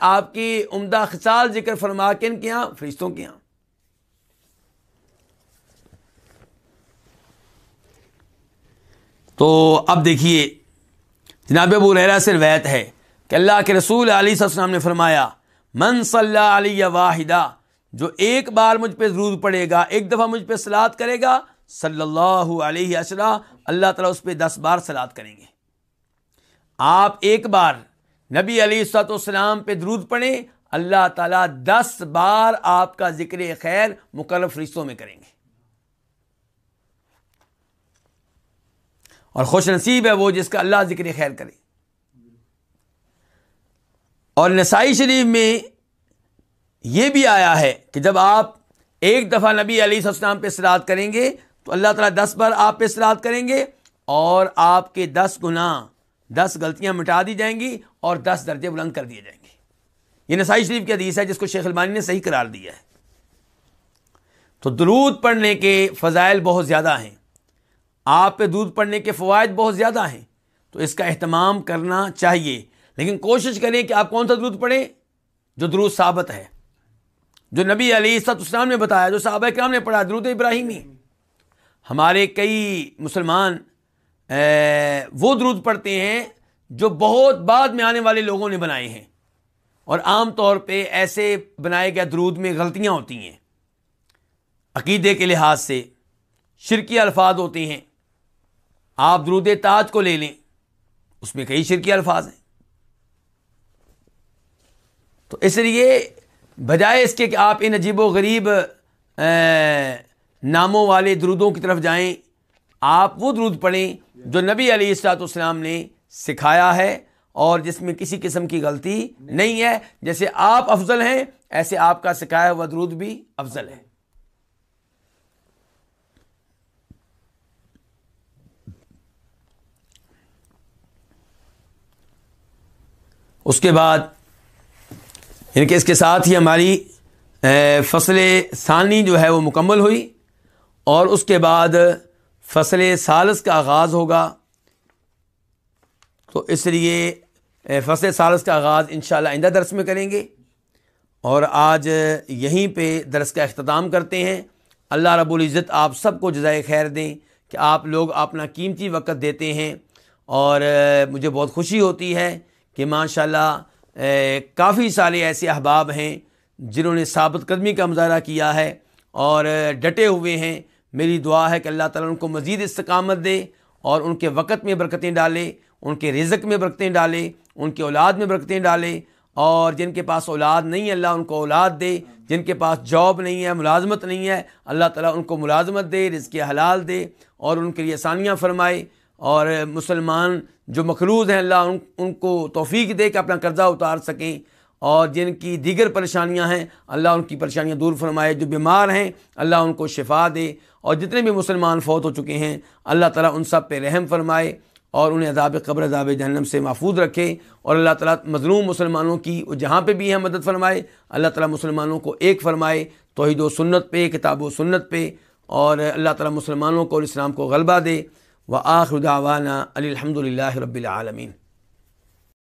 آپ کی عمدہ خصال ذکر فرما، کن کے یہاں؟ فرشتوں کے یہاں۔ تو اب دیکھیے، جناب ابو رحرا سے روایت ہے کہ اللہ کے رسول علی السلام نے فرمایا، من صلی علی واحدہ، جو ایک بار مجھ پہ ضرور پڑے گا، ایک دفعہ مجھ پہ سلاد کرے گا صلی اللہ علیہ اشرا اللہ تعالیٰ اس پہ دس بار سلاد کریں گے۔ آپ ایک بار نبی علی سات والسلام پہ درود پڑھیں، اللہ تعالیٰ دس بار آپ کا ذکر خیر مقرر فرشتوں میں کریں گے۔ اور خوش نصیب ہے وہ جس کا اللہ ذکر خیر کرے۔ اور نسائی شریف میں یہ بھی آیا ہے کہ جب آپ ایک دفعہ نبی علی السلام پہ سلاد کریں گے تو اللہ تعالیٰ دس بار آپ پہ سلاد کریں گے اور آپ کے دس گناہ، دس غلطیاں مٹا دی جائیں گی اور دس درجے بلند کر دیے جائیں گے۔ یہ نسائی شریف کی حدیث ہے جس کو شیخ المانی نے صحیح قرار دیا ہے۔ تو درود پڑھنے کے فضائل بہت زیادہ ہیں۔ آپ پہ دودھ پڑھنے کے فوائد بہت زیادہ ہیں۔ تو اس کا اہتمام کرنا چاہیے۔ لیکن کوشش کریں کہ آپ کون سا درود پڑھیں جو درود ثابت ہے۔ جو نبی علی ست اسلام نے بتایا، جو صحابہ کرام نے پڑھا، درود ابراہیمی۔ ہمارے کئی مسلمان وہ درود پڑھتے ہیں جو بہت بعد میں آنے والے لوگوں نے بنائے ہیں۔ اور عام طور پہ ایسے بنائے گئے درود میں غلطیاں ہوتی ہیں۔ عقیدے کے لحاظ سے شرکی الفاظ ہوتے ہیں۔ آپ درود تاج کو لے لیں۔ اس میں کئی شرکی الفاظ ہیں۔ تو اس لیے بجائے اس کے کہ آپ ان عجیب و غریب ناموں والے درودوں کی طرف جائیں، آپ وہ درود پڑھیں جو نبی علی السلاط اسلام نے سکھایا ہے اور جس میں کسی قسم کی غلطی نہیں ہے۔ جیسے آپ افضل ہیں، ایسے آپ کا سکھایا ہوا درود بھی افضل ہے۔ اس کے بعد یعنی کہ اس کے ساتھ ہی ہماری فصل ثانی جو ہے وہ مکمل ہوئی، اور اس کے بعد فصل سالس کا آغاز ہوگا۔ تو اس لیے فصل سالس کا آغاز انشاءاللہ آئندہ درس میں کریں گے۔ اور آج یہیں پہ درس کا اختتام کرتے ہیں۔ اللہ رب العزت آپ سب کو جزائے خیر دیں کہ آپ لوگ اپنا قیمتی وقت دیتے ہیں۔ اور مجھے بہت خوشی ہوتی ہے کہ ماشاء اللہ کافی سارے ایسے احباب ہیں جنہوں نے ثابت قدمی کا مظاہرہ کیا ہے اور ڈٹے ہوئے ہیں۔ میری دعا ہے کہ اللہ تعالیٰ ان کو مزید استقامت دے اور ان کے وقت میں برکتیں ڈالے، ان کے رزق میں برکتیں ڈالے، ان کی اولاد میں برکتیں ڈالے۔ اور جن کے پاس اولاد نہیں ہے، اللہ ان کو اولاد دے۔ جن کے پاس جاب نہیں ہے، ملازمت نہیں ہے، اللہ تعالیٰ ان کو ملازمت دے، رزق حلال دے اور ان کے لیے آسانیاں فرمائے۔ اور مسلمان جو مقروض ہیں اللہ ان ان کو توفیق دے کہ اپنا قرضہ اتار سکیں اور جن کی دیگر پریشانیاں ہیں، اللہ ان کی پریشانیاں دور فرمائے، جو بیمار ہیں، اللہ ان کو شفا دے اور جتنے بھی مسلمان فوت ہو چکے ہیں، اللہ تعالیٰ ان سب پہ رحم فرمائے اور انہیں عذاب قبر، عذاب جہنم سے محفوظ رکھے اور اللہ تعالیٰ مظلوم مسلمانوں کی جہاں پہ بھی ہیں مدد فرمائے، اللہ تعالیٰ مسلمانوں کو ایک فرمائے توحید و سنت پہ، کتاب و سنت پہ اور اللہ تعالیٰ مسلمانوں کو اور اسلام کو غلبہ دے۔ و آخر دعوانا الحمد للہ رب العالمین.